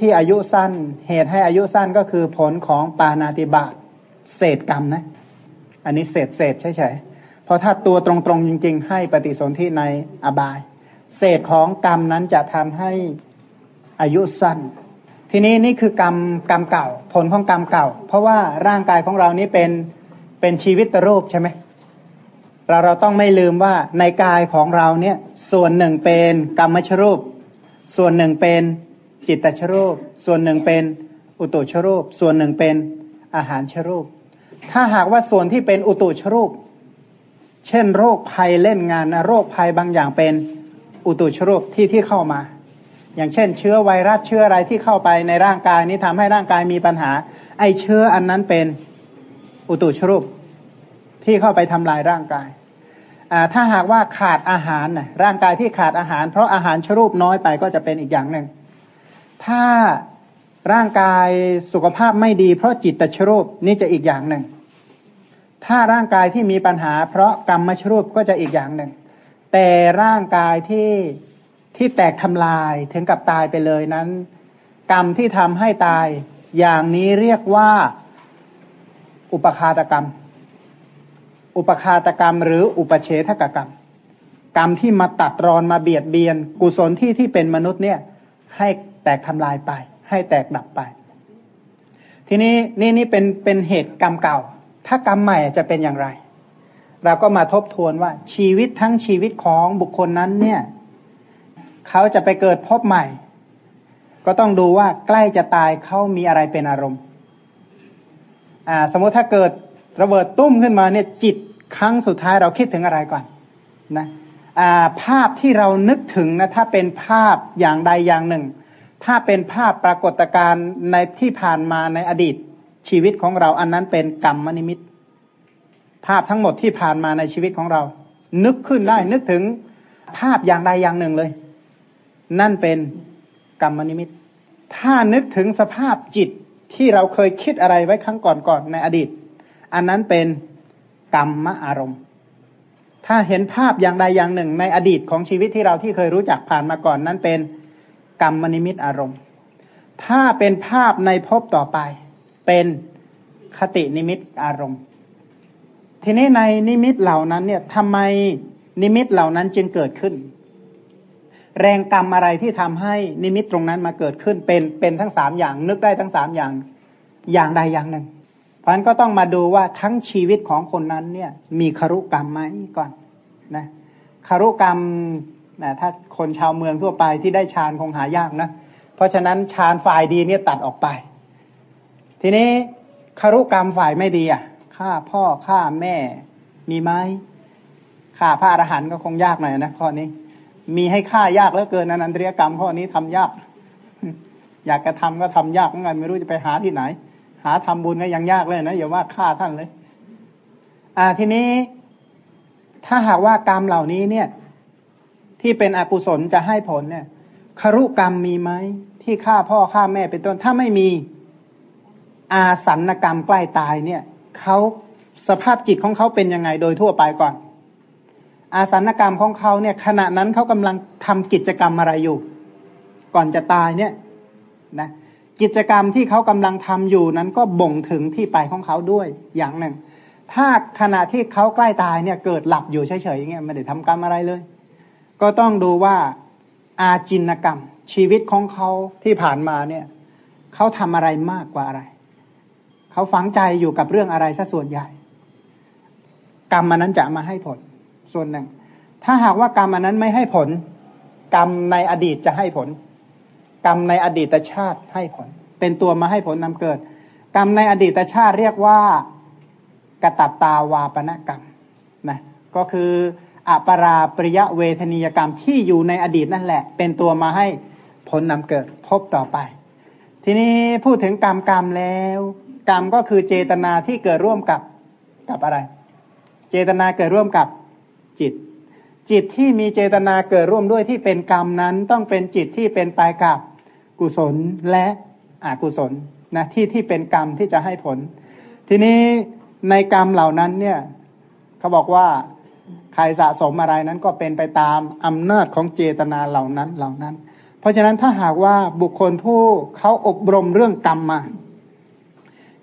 [SPEAKER 1] ที่อายุสั้น เหตุให้อายุสั้นก็คือผลของปานาติบาตเศษกรรมนะ อันนี้เศษเศษเฉยๆเพราะถ้าตัวตรงๆจริง ๆ ให้ปฏิสนธิในอบาย เศษของกรรมนั้นจะทำให้อายุสั้น ทีนี้นี่คือกรรมกรรมเก่า ผลของกรรมเก่า เพราะว่าร่างกายของเรานี้เป็นเป็นชีวิตรูปใช่ไหมเราเราต้องไม่ลืมว่าในกายของเราเนี่ย ส่วนหนึ่งเป็นกรรมชรูป ส่วนหนึ่งเป็นจิตตชรูป ส่วนหนึ่งเป็นอุตุชรูป ส่วนหนึ่งเป็นอาหารชรูป ถ้าหากว่าส่วนที่เป็นอุตุชรูป เช่น โรคภัยเล่นงานนะโรคภัยบางอย่างเป็น อุตุชรูปที่ที่เข้ามา อย่างเช่น เชื้อไวรัสเชื้ออะไรที่เข้าไปในร่างกายนี้ทำให้ร่างกายมีปัญหา ไอเชื้ออันนั้นเป็นอุตุชรูปที่เข้าไปทำลายร่างกายถ้าหากว่าขาดอาหารนะร่างกายที่ขาดอาหาร เพราะอาหารชรูปน้อยไปก็จะเป็นอีกอย่างหนึ่ง ถ้าร่างกายสุขภาพไม่ดี เพราะจิตตชรูปนี่จะอีกอย่างหนึ่ง ถ้าร่างกายที่มีปัญหา เพราะกรรมชรูปก็จะอีกอย่างหนึ่ง แต่ร่างกายที่ที่แตกทำลายถึงกับตายไปเลยนั้น กรรมที่ทำให้ตาย อย่างนี้เรียกว่าอุปคาตกรรม อุปคาตกรรม หรืออุปเฉทกกรรม กรรมที่มาตัดรอนมาเบียดเบียน กุศลที่ที่เป็นมนุษย์เนี่ย ให้แตกทำลายไป ให้แตกดับไป ทีนี้นี่นี่เป็นเป็นเหตุกรรมเก่า ถ้ากรรมใหม่จะเป็นอย่างไร เราก็มาทบทวนว่า ชีวิตทั้งชีวิตของบุคคลนั้นเนี่ยเขาจะไปเกิดพบใหม่ ก็ต้องดูว่าใกล้จะตายเขามีอะไรเป็นอารมณ์ อ่า สมมติถ้าเกิดระเบิดตุ้มขึ้นมาเนี่ย จิตครั้งสุดท้ายเราคิดถึงอะไรก่อน นะอ่าภาพที่เรานึกถึงนะถ้าเป็นภาพอย่างใดอย่างหนึ่ง ถ้าเป็นภาพปรากฏการณ์ในที่ผ่านมาในอดีตชีวิตของเราอันนั้นเป็นกรรมนิมิต ภาพทั้งหมดที่ผ่านมาในชีวิตของเรา นึกขึ้นได้นึกถึงภาพอย่างใดอย่างหนึ่งเลย นั่นเป็นกรรมนิมิต ถ้านึกถึงสภาพจิตที่เราเคยคิดอะไรไว้ครั้งก่อนๆในอดีต อันนั้นเป็นกรรมอารมณ์ ถ้าเห็นภาพอย่างใดอย่างหนึ่ง ในอดีตของชีวิตที่เราที่เคยรู้จักผ่านมาก่อน นั้นเป็นกรรมนิมิตอารมณ์ ถ้าเป็นภาพในภพต่อไป เป็นคตินิมิตอารมณ์ ทีนี้ในนิมิตเหล่านั้น เนี่ยทำไมนิมิตเหล่านั้นจึงเกิดขึ้น แรงกรรมอะไรที่ทำให้นิมิตตรงนั้นมาเกิดขึ้นเป็นเป็นทั้งสามอย่าง นึกได้ทั้งสามอย่างอย่างใดอย่างหนึ่ง เพราะนั้นก็ต้องมาดูว่าทั้งชีวิตของคนนั้นเนี่ย มีคารุกรรมไหมก่อนนะคารุกรรมนะถ้าคนชาวเมืองทั่วไปที่ได้ฌานคงหายากนะ เพราะฉะนั้นฌานฝ่ายดีเนี่ยตัดออกไป ทีนี้คารุกรรมฝ่ายไม่ดีอะ ฆ่าพ่อฆ่าแม่ มีไหมฆ่าพระอรหันต์ก็คงยากหน่อยนะข้อนี้ มีให้ฆ่ายากเหลือเกินนันตรียกรรมข้อนี้ทำยาก อยากจะทำก็ทำยากเหมือนกันไม่รู้จะไปหาที่ไหน หาทำบุญก็ยังยากเลยนะอย่าว่าฆ่าท่านเลย อ่าทีนี้ ถ้าหากว่ากรรมเหล่านี้เนี่ย ที่เป็นอกุศลจะให้ผลเนี่ยคารุกรรมมีไหมที่ฆ่าพ่อฆ่าแม่เป็นต้นถ้าไม่มีอาสันกรรมใกล้ตายเนี่ย เขาสภาพจิตของเขาเป็นยังไงโดยทั่วไปก่อน อาสันกรรมของเขาเนี่ย ขณะนั้นเขากำลังทำกิจกรรมอะไรอยู่ ก่อนจะตายเนี่ยนะกิจกรรมที่เขากำลังทำอยู่นั้นก็บ่งถึงที่ไปของเขาด้วยอย่างหนึ่ง ถ้าขณะที่เขาใกล้ตายเนี่ย เกิดหลับอยู่เฉยๆอย่างเงี้ยไม่ได้ทำกรรมอะไรเลย ก็ต้องดูว่าอาจินกรรม ชีวิตของเขาที่ผ่านมาเนี่ยเขาทำอะไรมากกว่าอะไร เขาฝังใจอยู่กับเรื่องอะไรซะส่วนใหญ่ กรรมมันนั้นจะมาให้ผล ส่วนหนึ่ง ถ้าหากว่ากรรมมันนั้นไม่ให้ผล กรรมในอดีตจะให้ผล กรรมในอดีตชาติให้ผล เป็นตัวมาให้ผลนำเกิด กรรมในอดีตชาติเรียกว่ากตัตตาวาปณกรรมนะก็คืออปราปริยะเวทนียกรรมที่อยู่ในอดีตนั่นแหละ เป็นตัวมาให้ผลนำเกิดพบต่อไป ทีนี้พูดถึงกรรมกรรมแล้ว กรรมก็คือเจตนาที่เกิดร่วมกับกับอะไร เจตนาเกิดร่วมกับจิต จิตที่มีเจตนาเกิดร่วมด้วยที่เป็นกรรมนั้น ต้องเป็นจิตที่เป็นไปกับกุศลและอกุศลนะที่ที่เป็นกรรมที่จะให้ผล ทีนี้ในกรรมเหล่านั้นเนี่ยเขาบอกว่าใครสะสมอะไรนั้นก็เป็นไปตามอำนาจของเจตนาเหล่านั้นเหล่านั้น เพราะฉะนั้นถ้าหากว่าบุคคลผู้เขาอบรมเรื่องกรรมมา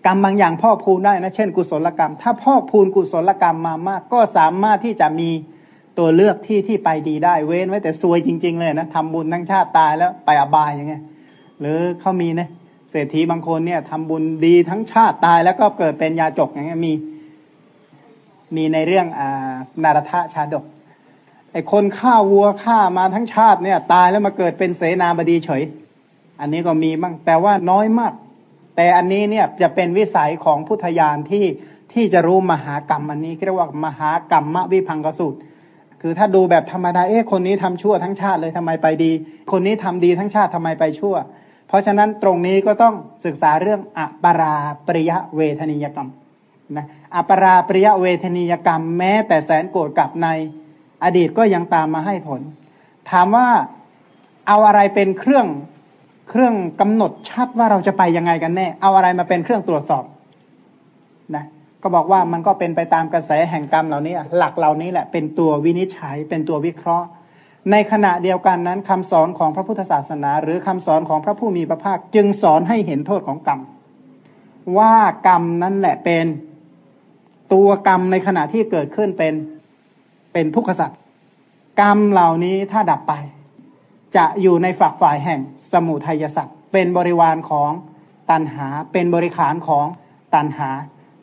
[SPEAKER 1] กรรมบางอย่างพ่อพูนได้นะเช่น กุศลกรรม ถ้าพ่อพูนกุศลกรรมมามาก ก็สามารถที่จะมีตัวเลือกที่ที่ไปดีได้เว้นไว้แต่ซวยจริง ๆ เลยนะทำบุญทั้งชาติตายแล้วไปอบายอย่างเงี้ยหรือเขามีนะเศรษฐีบางคนเนี่ยทำบุญดีทั้งชาติตายแล้วก็เกิดเป็นยาจกอย่างเงี้ยมี มีในเรื่องอ่านารทะชาดกไอคนฆ่าวัวฆ่ามาทั้งชาติเนี่ย ตายแล้วมาเกิดเป็นเสนาบดีเฉย อันนี้ก็มีบ้างแต่ว่าน้อยมาก แต่อันนี้เนี่ยจะเป็นวิสัยของพุทธญาณที่ที่จะรู้มหากรรมอันนี้เรียกว่ามหากรรมมวิพังกสูตร คือถ้าดูแบบธรรมดาเอ๊ะคนนี้ทำชั่วทั้งชาติเลยทำไมไปดี คนนี้ทำดีทั้งชาติทำไมไปชั่ว เพราะฉะนั้นตรงนี้ก็ต้องศึกษาเรื่องอปราปริยะเวทนิยกรรมนะอปราปริยะเวทนิยกรรมแม้แต่แสนโกรธกับในอดีตก็ยังตามมาให้ผล ถามว่าเอาอะไรเป็นเครื่อง เครื่องกำหนดชัดว่าเราจะไปยังไงกันแน่ เอาอะไรมาเป็นเครื่องตรวจสอบนะก็บอกว่ามันก็เป็นไปตามกระแสแห่งกรรมเหล่านี้ หลักเหล่านี้แหละเป็นตัววินิจฉัยเป็นตัววิเคราะห์ ในขณะเดียวกันนั้นคำสอนของพระพุทธศาสนา หรือคำสอนของพระผู้มีพระภาคจึงสอนให้เห็นโทษของกรรม ว่ากรรมนั่นแหละเป็นตัวกรรมในขณะที่เกิดขึ้นเป็นเป็นทุกขสัตว์กรรมเหล่านี้ถ้าดับไป จะอยู่ในฝักฝ่ายแห่ง สมุทัยสัตว์เป็นบริวารของตันหา เป็นบริขารของตันหา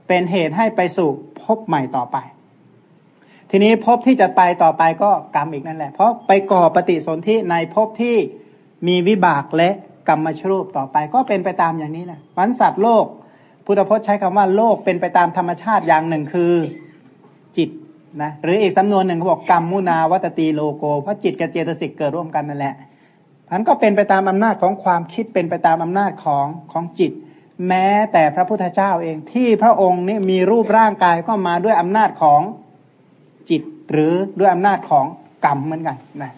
[SPEAKER 1] เป็นเหตุให้ไปสู่พบใหม่ต่อไป ทีนี้ภพที่จะไปต่อไปก็กรรมอีกนั่นแหละ เพราะไปก่อปฏิสนธิในภพที่มีวิบากและกรรมชรูปต่อไปก็เป็นไปตามอย่างนี้นะวันสัตว์โลก พุทธพจน์ใช้คำว่าโลกเป็นไปตามธรรมชาติอย่างหนึ่งคือจิตนะหรืออีกสำนวนหนึ่งเขาบอกกรรมมุนาวัตตีโลโกเพราะจิตกับเจตสิกเกิดร่วมกันนั่นแหละ มันก็เป็นไปตามอำนาจของความคิดเป็นไปตามอำนาจของของจิต แม้แต่พระพุทธเจ้าเองที่พระองค์นี่มีรูปร่างกายก็มาด้วยอำนาจของจิต หรือด้วยอำนาจของกรรมเหมือนกันนะ